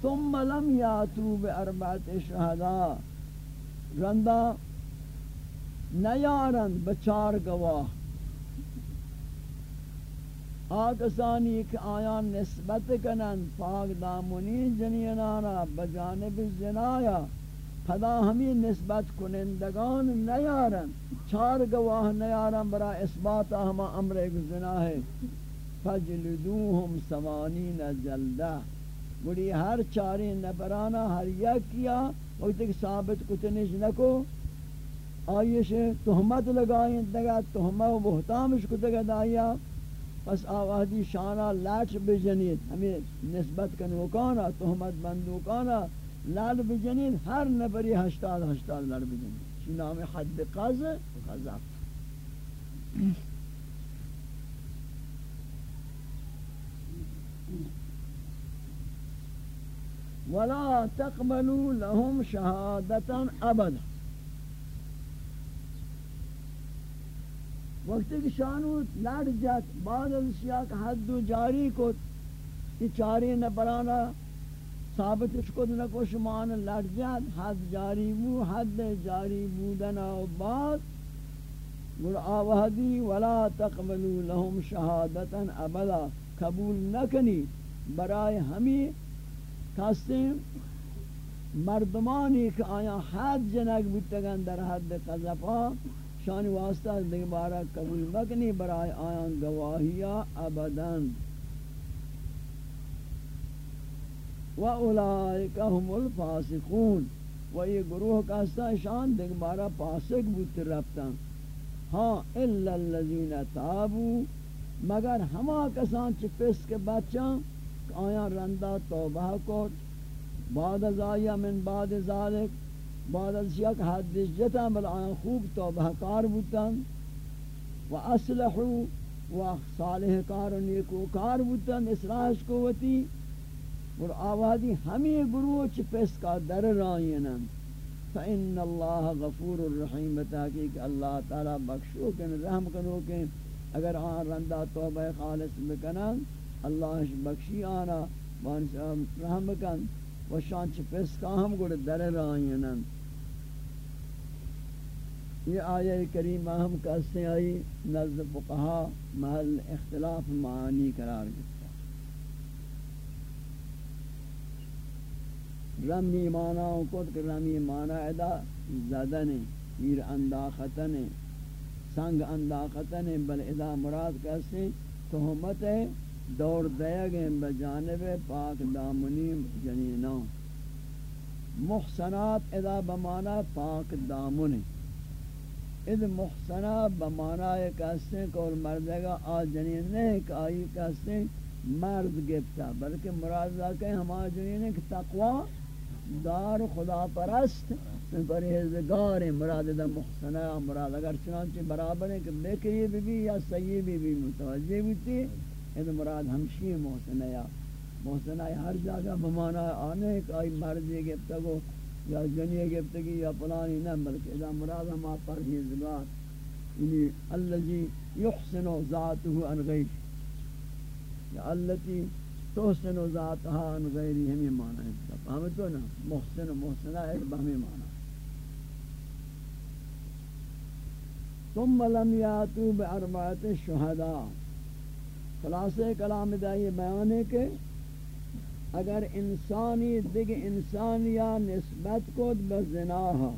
ثم لم یاتو باربعت شہداء رندہ نیارن بچار گواہ۔ آکسانی کہ آیان نسبت کنن پاک دامنی جنینانا بجانب زنایا. پدا ہمیں نسبت کنندگان نیارن چار گواہ نیارن برا اثبات ہما امر ایک زنا ہے فجلدوہم سوانین جلدہ گوڑی ہر چاری نبرانا ہر یک کیا وقت ایک ثابت کتنش نکو آئیش تہمت لگائیں دگا تہمہ و بہتامش کتگا دائیا پس آوازی شانہ لاچ بجنید. ہمیں نسبت کنوکانا تہمت بندوکانا لال بجنید ہر نبری ہشتاد ہشتاد لال بجنید. چی نام حد قز؟ قذف. ولا تقبلوا لهم شهادة أبدا وقت کہ شانو لڑ جات، بعد از شیاک حد و جاری کو یہ چاری نبرانا ثابت اس کو نہ کو شمان لڑ جات، حد جاری بو، حد جاری بودنا و بعد گر آوہدی، ولا تقبلوا لهم شہادتا ابدا، قبول نکنی. برائے ہمیں کہستیں مردمانی کہ آیا حد جنگ بودتگن در حد قذفا شان واسطہ دیکھ قبول مکنی برائے آیا گواہیا ابداً۔ وَأُولَئِكَ هُمُ الْفَاسِقُونَ۔ و یہ گروہ کا شان دیکھ پاسق بوت رفتا ہاں الا الذین تابوا مگر ہما کسان چ پس کے بچاں آیا رندہ توبہ کو بعد از آیا من بعد ذالک۔ بعد از یک حد جتا بل آیا خوب توبہ کار بوتن و اصلحو و صالح کار و نیکو کار بوتن اصلاحش کو وتی اور آوادی ہمیں گروہ چی پس کا در رائنن فإن اللہ غفور الرحیم تحقیق اللہ تعالی بخشو کن، رحم کنو کن. اگر آن رندہ توبہ خالص بکنن اللہ بخشی آنا وانس رحم کن و شان چی پس کا ہم گروہ در رائنن یہ آیہ کریمہ ہم کہتے ہیں آئی، نزد فقہا محل اختلاف معانی قرار گئے رمی مانا کت کہ رمی مانا ادا زدن پیر انداختن سنگ انداختن بل ادا مراد کسی تہمت دور دیا گئے بجانب پاک دامنی جنینوں محسنات ادا بمانا پاک دامن اذ محسنہ بمانا کہتے ہیں کہ مردگا آ جنین نہیں کہ آئی کہتے ہیں مرد گفتا بلکہ مراد کہ ہمارا جنین ہے کہ تقوی دار خدا پرست پرہیزگار مراد دا محسنہ مراد اگر چنانچہ برابر ہے کہ بکری بی بی یا سیی بی بی متوجہ بیتی ہے مراد ہمشی محسنہ یا محسنہ ہر جگہ بمانا آنے کہ آئی مردی گفتا گو یا جنی گفتگی یا پلانی نہ بلکہ اذا مراد ہما پرہیزگار یعنی اللذی یحسن ذاتہ ان غیر. یا اللتی تحسن ذاتها عن غیری یعنی ہمیں معنی ہے فہمتو نا محسن و محسنہ ایک بہمی معنی ثم لم یاتو بعربات شہداء خلاصہ کلام دا یہ بیان ہے کہ اگر انسانی دیکھ انسان یا نسبت کو بزناہا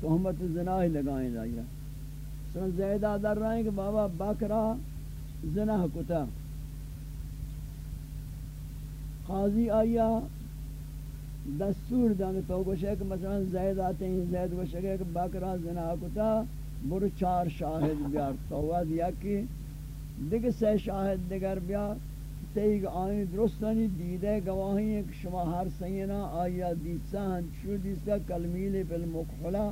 تہمت زنا ہی لگائیں جائے سن زیدہ در رہے ہیں کہ بابا بکرا زنا کتا. قاضی آیا دستور دانے تو گوشے کہ مثلا زید آتے ہیں زید گوشے کہ بکرا زنا کتا بر چار شاہد بیار. تو واد یا کہ دیگر سے شاہد دیگر بیار. تیگ آئین درستانی دیدے گواہی ہیں کہ شما ہر سینا آیا دیسا ہن شو دیسا کلمیل پی المکحلا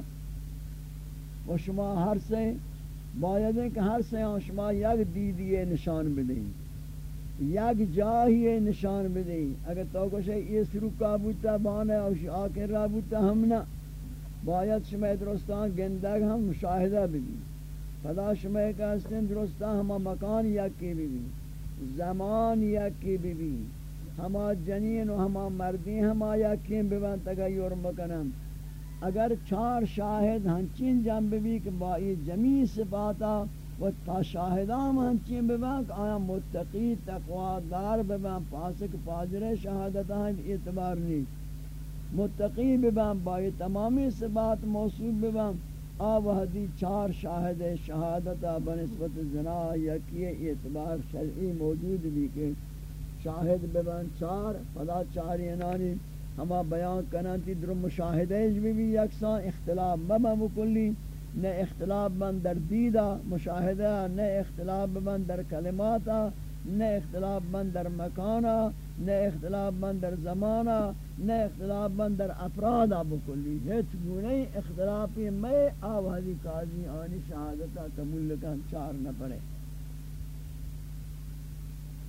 و شما ہر سے باید ہے کہ ہر سینا شما یک دیدیے نشان بدیں یک جاہی نشان بدئی اگر تو کچھ ہے یہ سرو کا بوتا بانا اور آکر را بوتا ہم نہ باید شما درستان گندگ ہم مشاہدہ بھی فدا شما کہستن درستان ہما مکان یکی بھی زمان یکی بھی ہما جنین و ہما مردین، ہما یکی بھی تغیر مکنن اگر چار شاہد ہنچین جنب بھی کہ بائی جمی صفاتا و تا شاہدام ہنچین ببا کہ آیا متقی تقوی دار ببا پاسک پاجر شہادتا ہیں اعتبار نہیں متقی ببا بائی تمامی صفات موصول ببا آب حدی چار شاہد شہادتا بنسبت زنا یکی اعتبار شرعی موجود بھی کہ شاہد ببن چار، فلا چار ینانی، ہما بیان کنانتی در مشاہدہش بھی بھی یکساں اختلاف مبا مکلی، نہ اختلاف من در دیدہ مشاہدہ، نہ اختلاف من در کلماتا نہ اختلاف من در مکانا نہ اختلاف من در زمانہ نہ اختلاف من در افراد بکلی ہیچ گونے اختلافی میں آوازی قاضی آنی شہادتا قبول لکن چار نہ پڑے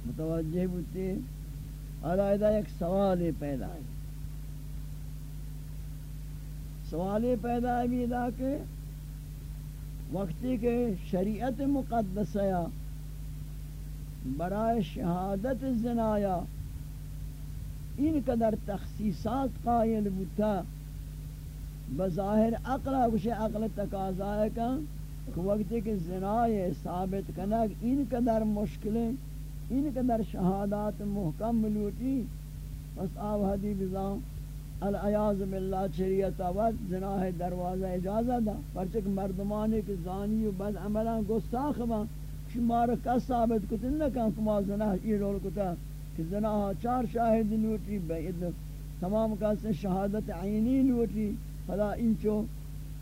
متوجہ بوتے علائدہ ایک سوال پیدا ہے۔ سوال پیدا ہے بھی دا کہ وقتی کے شریعت مقدسہ برائے شہادت زنایا این قدر تخصیصات قائل بوتا بظاہر عقل کچھ عقل تقاضا ہے کہ وقتی کہ زنائے ثابت کنگ این قدر مشکلیں این قدر شہادات محکم ملوٹی بس آب حدی بزاں العیاض باللہ شریعت آوات زناہ دروازہ اجازہ دا۔ پرچک مردمانے کے زانی و بد عملان گستاخ با، شمار کس ثابت کتن نکن کما زناہ ای رول کتا۔ کہ زناہ چار شاہد لوٹی، بید تمام کس شہادت عینی لوٹی، فلا انچو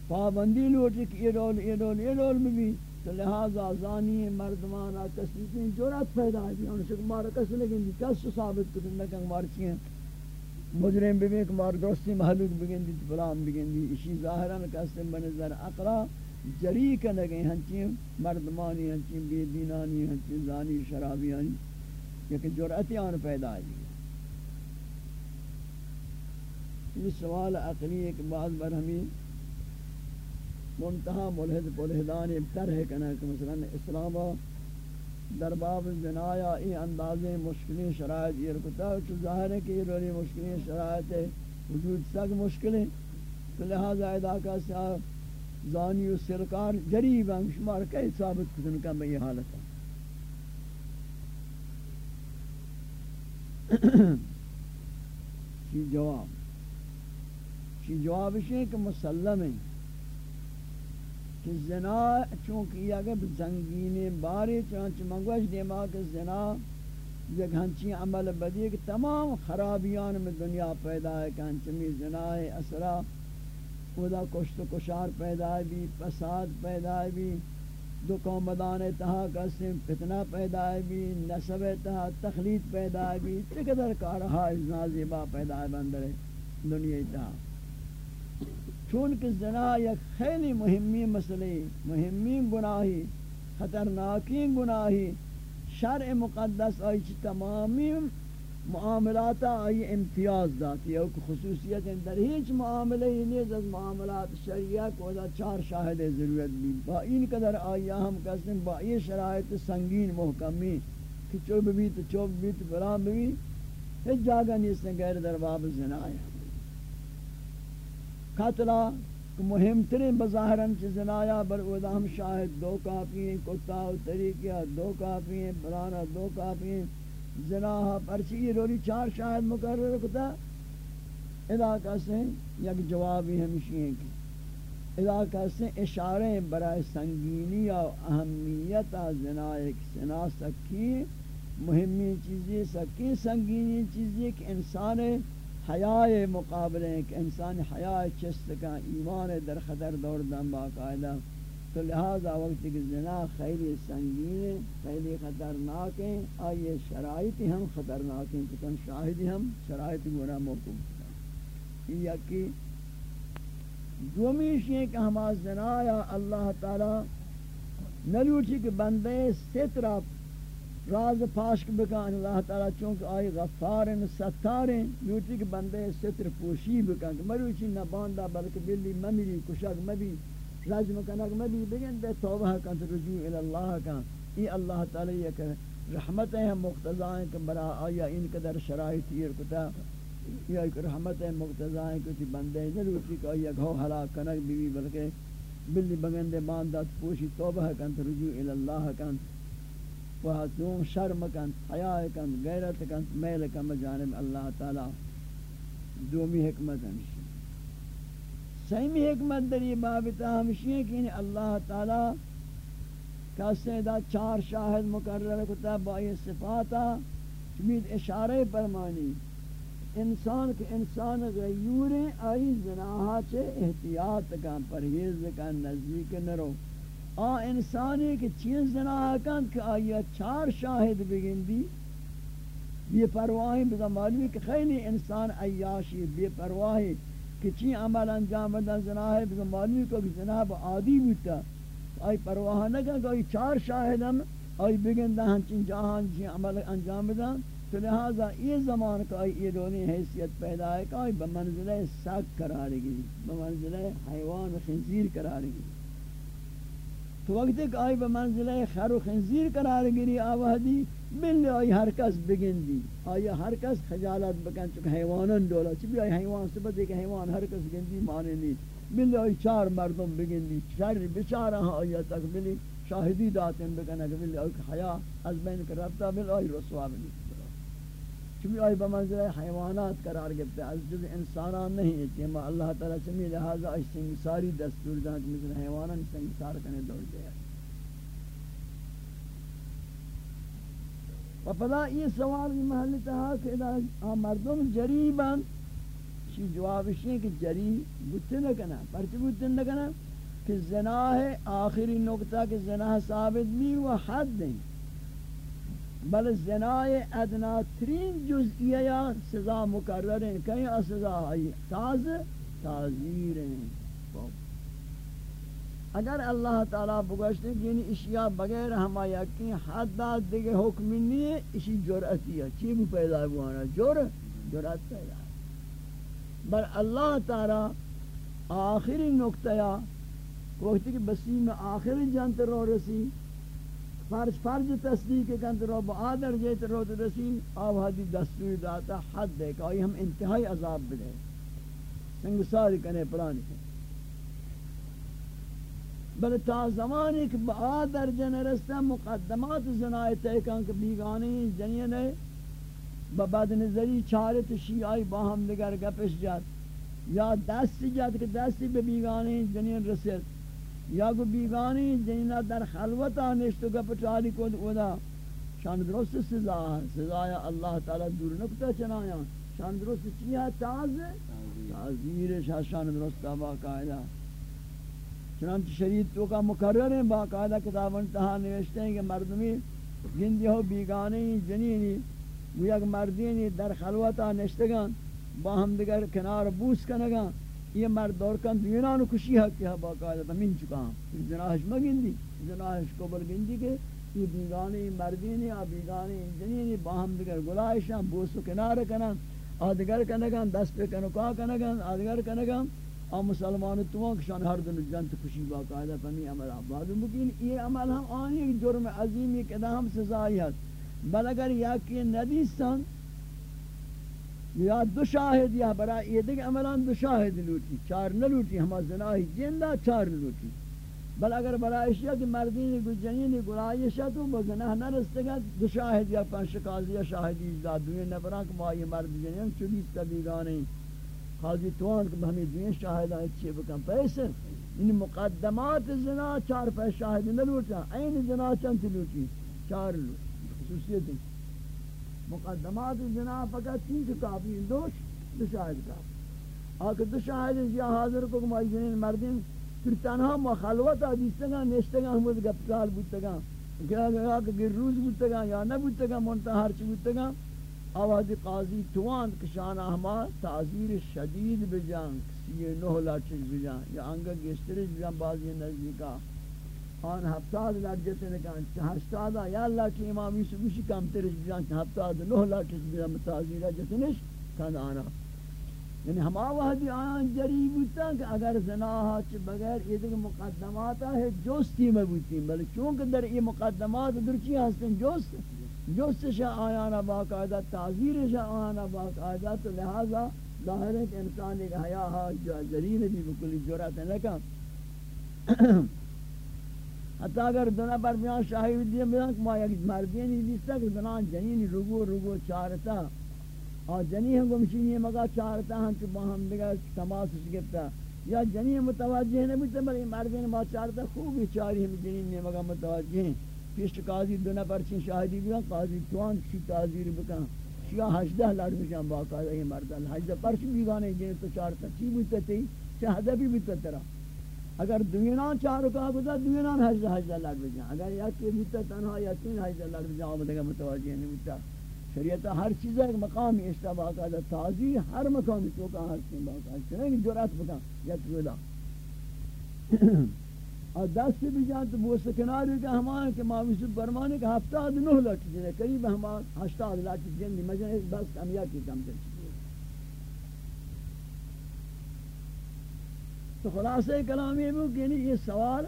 پابندی لوٹی کہ ای رول ای رول بھی تو لہذا زانی مردمانا کسی کی جورت پیدا ہے انہوں سے مارا کس لیکن کس ثابت کتن نکن مارچی ہیں؟ مجرم بھی کہ مار درستی محلوک بگن دی فلان بگن دی اسی ظاہران کسی بنظر اقرا جری کا لگے ہنچی مردمانی ہنچی بے دینانی ہنچی زانی شرابیانی۔ یک جرأتی آن پیدا ہے جی۔ یہ سوال عقلی ایک بعض بر ہمیں منتہا ملحد ملحدان ابتر ہے کنا کہ مثلا اسلام در باب زنایا ای اندازے مشکلیں شرائط، یہ رکتا ہے تو ظاہر ہے کہ یہ رولی مشکلیں شرائط ہے، وجود سک مشکلیں، تو لہذا ادا کا صاحب زانی و سرکار جریب ہیں شمار کئی ثابت کتن کا میں یہ حالت ہے چی جواب. چی جواب ہے کہ مسلم ہے کہ زنا، چونکہ یہ اگر زنگین باری چونچ منگوش دیما کہ زنا یک ہنچی عمل بدی کہ تمام خرابیان میں دنیا پیدا ہے، کہ ہنچمی زنا ہے، اسرا، خدا کشت و کشار پیدا ہے بھی، فساد پیدا ہے بھی دو قومدان تہا قسم فتنہ پیدا بھی نسب تہا تخلیط پیدا بھی چقدر کارہا ازنا زیبا پیدا بندر دنیا تہا۔ چون کہ زنا یک خیلی مهمی مسئلے مهمی گناہی، خطرناکی گناہی، شرع مقدس آئی چی تمامی معاملات آئی امتیاز داتی ہے کہ خصوصیت در ہیچ معاملے ہی نہیں از معاملات شریعہ کو دا چار شاہد ضرورت بھی با این قدر آئی ہم کہتے با یہ شرائط سنگین محکمی، کہ چوب بھی تو چوب بھی تو فلان بھی ہیچ جاگہ نہیں اس نے غیر در باب زنا ہے۔ قتلہ مهم ترین بظاہرن چی زنایا بر ہم شاہد دو کافی ہیں کتا و طریقہ دو کافی ہیں بلانا دو کافی ہیں۔ زناہا پرچی رولی چار شاہد مقرر کتا ادا کہتے ہیں یک جوابی ہمشی ہیں کہ ادا کہتے ہیں اشارے برای سنگینی و اہمیت زنا ایک سنا سکی، مہمی چیزیں سکی، سنگینی چیزیں کہ انسان حیاء مقابلے، کہ انسان حیاء چست کا ایمان در خطر دور دم باقاعدہ تو لہذا وقت کی زنا خیلی سنگین ہے خیلی خطرناک ہیں، آئیے شرائط ہم خطرناک ہیں کتن شاہدی ہم شرائط گناہ موقوف یہ کہ دومیش یہ کہ ہما زنا یا اللہ تعالی نلوٹی کہ بندے سترہ راز پاشک بکن اللہ تعالی چونکہ آئی غفارن ستارن یوتی کہ بندے ستر پوشی بکن مروچی نہ باندہ بلکہ بلی ممیلی کشک مبی رجم کنک مبی بگن بے توبہ کن رجوع اللہ کن۔ ای اللہ تعالی یہ کہ رحمت ہیں مقتضائیں کہ برا آیا ان قدر شرائط یہ کتا۔ یہ ایک رحمت مقتضا ہے کہ بندے ضروری کہ یک ہو ہلاک کنک بیوی بلکہ بلی بگندے باندات پوشی توبہ کن رجوع اللہ کن۔ و دوم شرم کن حیاء کن، غیرت کن، میل کن بجانب اللہ تعالی۔ دومی حکمت ہمشی سیمی حکمت در یہ بابتا ہمشی ہے کہ اللہ تعالی کا سیدہ چار شاہد مقرر کتا با یہ صفاتا چمید اشارہ پرمانی انسان کے انسان غیور آئی زناہا چھے احتیاط کن پرہیز کن نزدیک نرو آ انسانی کہ چیز زناہا کن کہ آئی چار شاہد بگن دی۔ بے پرواہی بدا معلومی کہ خیلی انسان عیاشی، بے پرواہی۔ کہ چی عمل انجام دا زناہ بدا معلومی کہ زناہ با عادی بودتا آئی پرواہ نکن کہ آئی چار شاہد ہم آئی بگن دا ہنچین جہان چی عمل انجام دا تو لہذا یہ زمان کا آئی یہ دونی حیثیت پیدا ہے کہ آئی بمنزلہ ساک قرار گئی بمنزلہ حیوان و خنزیر قرار گئی تو وقت ایک آئی بمنزلہ خر و خنزیر قرار گری آوہدی ملی آئی ہر کس بگن دی، آئی ہر کس خجالت بکن چکہ حیوانان دولا، چی بھی آئی حیوان سبت ایک حیوان ہر کس گن دی مانے نہیں۔ ملی آئی چار مردم بگن دی چار بچارہ ہاں آئی تک ملی، شاہدی داتن بکن اگر ملی آئی حیاء از بین کر ربطہ ملی آئی رسوا ملی۔ چمی آئی بمنزل حیوانات قرار گفتے از جز انسانان نہیں ہے اللہ تعالی چمی لہذا اس سنگساری دستور جہاں مثل حیوانان سنگسار کنے دوڑ دیا و پدا یہ سوال بھی محل تہا کہ ادا مردم جریبان چی جوابش ہے کہ جری بوتے نہ کنا پرچ بوتے نہ کنا کہ زنا ہے آخری نقطہ کہ زنا ثابت بھی و حد نہیں۔ بل زنای ادنا ترین جزئیہ سزا مقرر ہیں، کہیں سزا آئی تاز تازیر ہیں۔ اگر اللہ تعالیٰ بگشتے کہ یعنی اشیاء بغیر ہما یکی حد داد دیگے حکم نہیں ہے، اسی جرعتی ہے۔ چی بھی پیدا ہوانا جر جرعت پیدا ہے۔ بل اللہ تعالیٰ آخری نقطہ یا وقتی کہ بسیم آخری جانت رو رسی، فرض فرض تصدیق کند رو، با آدر جیت رو رسی، آو حدی دستور داتا، حد دے کہ آئی ہم انتہائی عذاب بدے سنگساری کنے پرانی کنے بل تا زمانی کہ با آدر جنرسته مقدمات زنائی تیکان کہ بیگانی جنین ہے، با بد نظری چارت شیعائی با ہم دگر گپش جات۔ یا دستی جات کہ دستی بے بیگانی جنین رسید۔ یا کو بیگانی جنینا در خلوتا نشتو گا پچالی کود اودا شان درست سزا ہے سزا یا اللہ تعالی دور نکتا چنایا۔ شان درست چیا تاز تعزیر شان درست باقاعدہ چنانچہ شریعت تو کا مقرر ہے باقاعدہ کتاب انتہا نوشتے ہیں کہ مردمی گندی ہو بیگانی جنینی وہ یک مردینی در خلوتا نشتگان با ہم دیگر کنار بوس کنگان یہ مرد دور کن دینان و کشی حق کیا باقاعدہ تمین چکا ہاں۔ ہم جناحش مگندی، جناحش کو گندی کے۔ یہ بیگانی مردینی آ بیگانی جنینی باہم دیگر گلائشان بوسو کنار کنن آدگر کنگن دست پہ کنکا کنگن آدگر کنگن آ مسلمان تو کشان ہر دن جنت خوشی باقاعدہ پمی عمل معلوم مکین یہ عمل ہم آنی جرم عظیمی کہ ہم سزائی ہے بل اگر یا کہ ندیستان یا دو شاہد یا برا یہ دیکھ عملان دو شاہد لوٹی، چار نہ لوٹی ہما زناہی جندہ چار لوٹی بل اگر برا اشیاء کی مردین کو جنین گلائشہ تو بزنہ نہ رستے گا، دو شاہد یا پانچ قاضی یا شاہدی ازداد دوئے نبران، کہ یہ مرد جنین چوبیس تبیگانے قاضی توان کہ ہمیں دوئے شاہد آئے چیئے بکن۔ پیسے ان یعنی مقدمات زنا چار پہ شاہد نہ لوٹا این زنا چند لوٹی؟ چار لوٹی خصوصیت ہے۔ مقدمات جناب فقط تین سے کافی دوش دو شاہد کا۔ آکے دو شاہد یا حاضر کو کمائی جنین مردین، پھر تنہا مخالوت آدیستگا نیشتگا ہمود گپتال بودتگا۔ کیا گیا کہ گر روز بودتگا یا نہ بودتگا منتحر چی بودتگا۔ آواز قاضی توان کشان احما تعذیر شدید بجان سی نوہ لاچک بجان یا انگا گشترش بجان بازی نزدیکا. آن هفتاد لرجت نکن، چه هشتاد یا اللہ کی امام یوسف گوشی کم ترش بیان چه هفتاد نه لرجت بیان متازی نش کن آنا. یعنی ہما وحدی آن جری بودتا کہ اگر زناها چه بغیر یہ دیکھ مقدماتا ہے جوستی میں بودتی بلکہ چونکہ در یہ مقدمات در چی ہستن جوست جستش آیانا باقاعدہ تعذیرش آیانا باقاعدہ تو لہذا ظاہر ہے کہ انسان ایک حیاء ہا ذریعہ بھی بکلی جرات ہے لکا حتی اگر دنہ پر بیان شاہی دیئے بیان کہ ما یک مردینی دیستا کہ دنہ جنین رگو رگو چارتا۔ اور جنین ہم گمشینی مگا چارتا ہم چو باہم دیگا تماس شکتا یا جنین متوجہ نہیں بودتا بلی مردین ما چارتا، خوبی چاری ہم جنین نہیں مگا متوجہ ہیں۔ پیش قاضی دو نفر چین شاہدی بیان، قاضی توان چی تعذیر بکن. شیا ہجدہ لڑ بشان باقاعدہ یہ مردن. ہجدہ پرش بیگانے جن تو چارتا چی بودتا تی؟ شہدہ بھی بودتا ترا؟ اگر دوینان چارو کا گزا دوینان ہجدہ ہجدہ لڑ بشان اگر یک کے بودتا تنہا یا ہجدہ لڑ بشان آمدہ کا متوجہ نہیں بودتا شریعت ہر چیز ایک مقامی اشتا باقاعدہ تعذیر ہر مقامی تو کا ہر چیز باقاعدہ چنین جرات بکن. یک ودا اور دست بھی جان تو وہ سکناری کہ ہمارے کہ ماویس برمانے کہ ہفتاد نو لاکھ جنے قریب ہمارے ہشتاد لاکھ جن مجھے ایک بس کمیا کی کم دل تو خلاصہ کلام یہ بھی کہ یعنی یہ سوال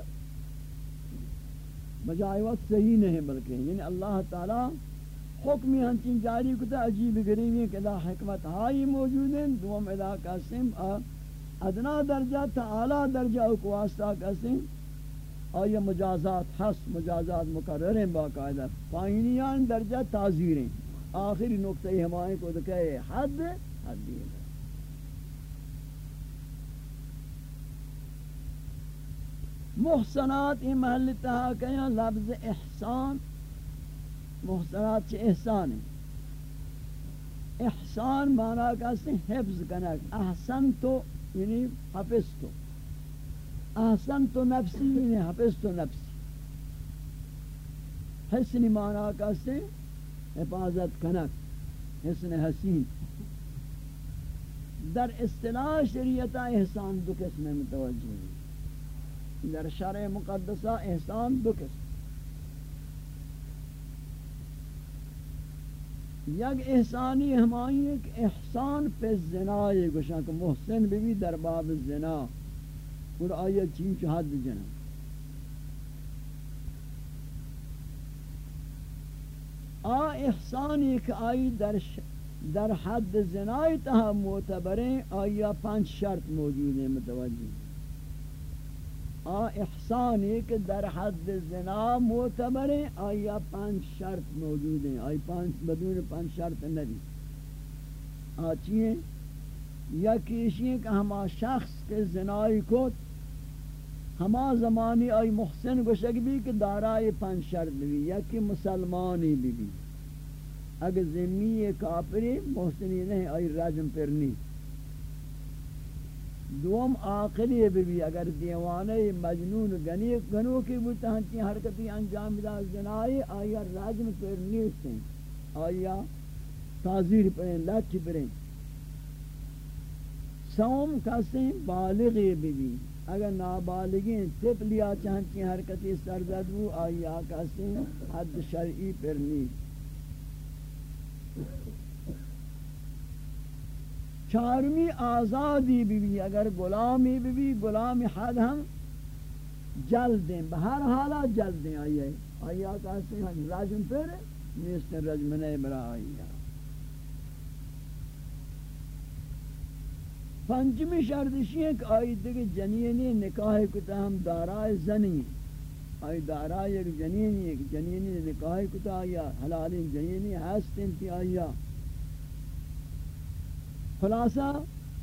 بجائے وقت صحیح نہیں، بلکہ یعنی اللہ تعالی حکمی ہنچین جاری کتا، عجیب غریبی ہے کہ دا حکمت ہائی موجود ہیں، دوم ادا قسم ادنا درجہ تا اعلی درجہ کو واسطہ قسم آیا مجازات حس، مجازات مقرر ہیں باقاعدہ۔ پائنیان درجہ تعزیر ہیں۔ آخری نقطہ ہمائیں کو دکھے حد حد دیئے محسنات یہ محل تہا کہیں لفظ احسان، محسنات چھ احسان ہے احسان مانا کہتے ہیں حفظ کنک، احسن تو یعنی حفظ تو۔ احسن تو نفسی یعنی حفظ تو نفسی۔ حسن مانا کہتے حفاظت کنک حسن حسین۔ در اصطلاح شریعت احسان دو قسم متوجہ ہے در شرع مقدسہ احسان دو قسم۔ یک احسانی ہمائی، ایک احسان پہ زنا یہ گوشاں، کہ محسن بھی در باب زنا۔ اور آیت چین حد جنم آ احسان ایک آئی در, ش... در حد زنائی تہا معتبریں آیا پانچ شرط موجود ہیں متوجہ آ احسان ایک در حد زنا معتبریں آیا پانچ شرط موجود ہیں آئی پانچ بدون پانچ شرط نبی آچی ہیں یا کیشی کہ ہما شخص کے زنائی کو ہما زمانی آئی محسن گوشک بھی کہ دارائی پنج شرط بھی یا کہ مسلمانی بھی بھی۔ اگر زمین کافری محسنی نہیں، آئی رجم پر نہیں۔ دوم آخری بھی بھی، اگر دیوانے مجنون گنی گنو کی بوتا ہنچی حرکتی انجام دا زنائی آیا رجم پر نہیں آیا تازیر پریں لچ پریں سوم کسیں بالغی بھی بھی۔ اگر نابالغین تپ لیا چاہتی حرکتی سرزد ہو آئی آقا سے حد شرعی پر نہیں چارمی آزادی بھی بھی اگر غلامی بھی بھی غلامی حد ہم جل دیں بہر حالا جل دیں آئی آئی۔ آئی آقا سے رجم پر، نیست رجم برا آئی آئی۔ پنجمی شرطشی ہے کہ آئی دیکھ جنینی نکاح کتا ہم دارائے زنی آئی دارائے ایک جنینی ایک جنینی نکاح کتا آیا حلالی جنینی ہستن تی آیا خلاصہ،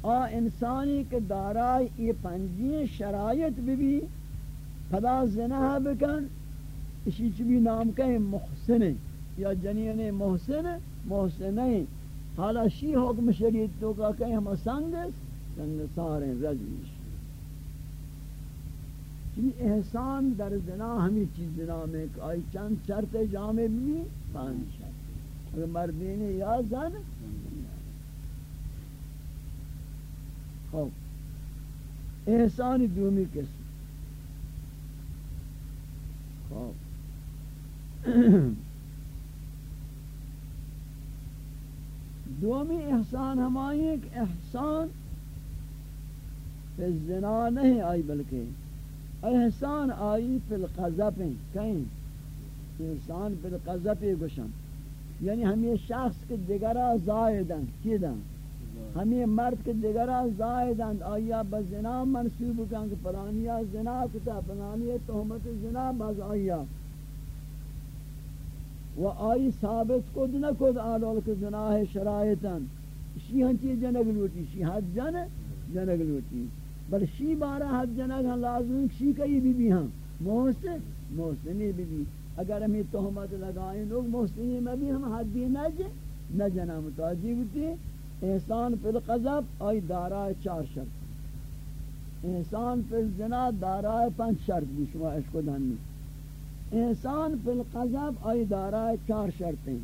آ انسانی کے دارائے یہ پنجی شرائط بھی بھی پدا زنہ بکن، اسی چبی نام کہیں محسن یا جنین محسن محسن حالا شی حکم شریعت تو کا کہیں ہم سنگس سنگ سارے رجمیش چی یعنی احسان در زنا ہمیں چیز زنا میں آئی چند شرط جامع بھی پانچ شرط. اگر مردین یا زن خوب احسان دومی قسم. خوب دومی احسان ہمائی ایک احسان زنا نہیں آئی بلکہ احسان آئی فی القذب کہیں؟ احسان فی القذب گشن یعنی ہمیں شخص کے دگرہ زائدن کی دن ہمیں مرد کے دگرہ زائدن، آیا بزنا منصوب کن کہ پرانیا زنا کتا پرانیا تہمت زنا باز آیا۔ و آئی ثابت کد نہ کد آلول کے زنا ہے شرائطن۔ شی ہنچی جنگ لوٹی، شی جن، جنگ لوٹی۔ بل شی بارہ حد جنگ ہاں لازم شی کئی بی بی ہاں۔ محسن محسنی بی بی۔ اگر ہمیں تہمت لگائیں، لوگ محسنی میں بھی ہم حدی نہ جے، نہ جنا متوجہ ہوتی احسان فی القذب، آئی دارائے چار شرط۔ احسان فی الزنا، دارائے پانچ شرط بھی شما عشق و دھنی احسان فی القذب، آئی دارائے چار شرطیں۔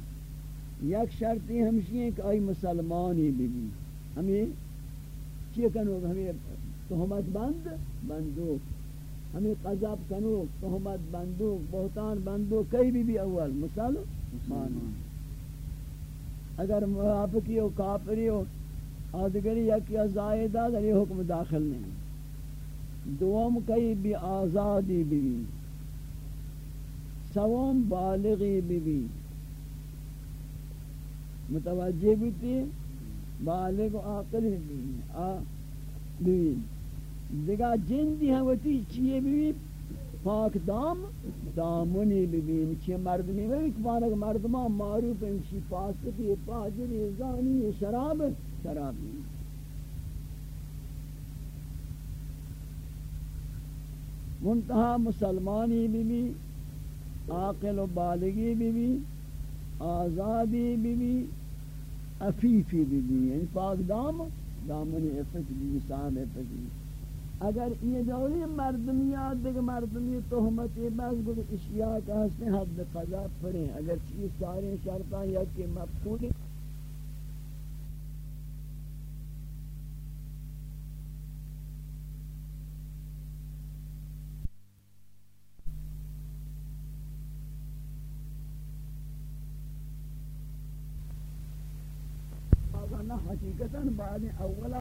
یک شرطی ہمشی ہیں کہ آئی مسلمانی بھی بھی ہمیں چیئے کنو ہمیں تہمت بند، بندوق. ہمیں قذب کنو تہمت بندوق، بہتان بندوق کئی بھی بھی اول، مثال مسلمان. اگر موافقی ہو، کافری ہو آدگری یا کیا زائدہ در یہ حکم داخل نہیں دوم کئی بھی آزادی بھی بھی سوم بالغی بھی بھی. متوجہ بھی تھی، بالغ و عاقل بھی بھی. دیگا جن دی ہم وتی چیئے بھی پاک دام دامنی ببین چی مردمی میں ایک بارک مردمان معروف ہیں چی؟ پاسکی پاجری زانی، شراب شرابی منتہا مسلمانی بھی عاقل و بالغی بھی آزادی بھی بھی افیفی بھی یعنی پاک دام دامنی افت بھی صاحب افت بھی اگر یہ دوری مردمیات دیکھ، مردمی تہمت بس گل اشیاء کا حسن حد قضا پڑیں اگر چیز سارے شرطاں یا کہ مفقود حقیقتاً بعد اولا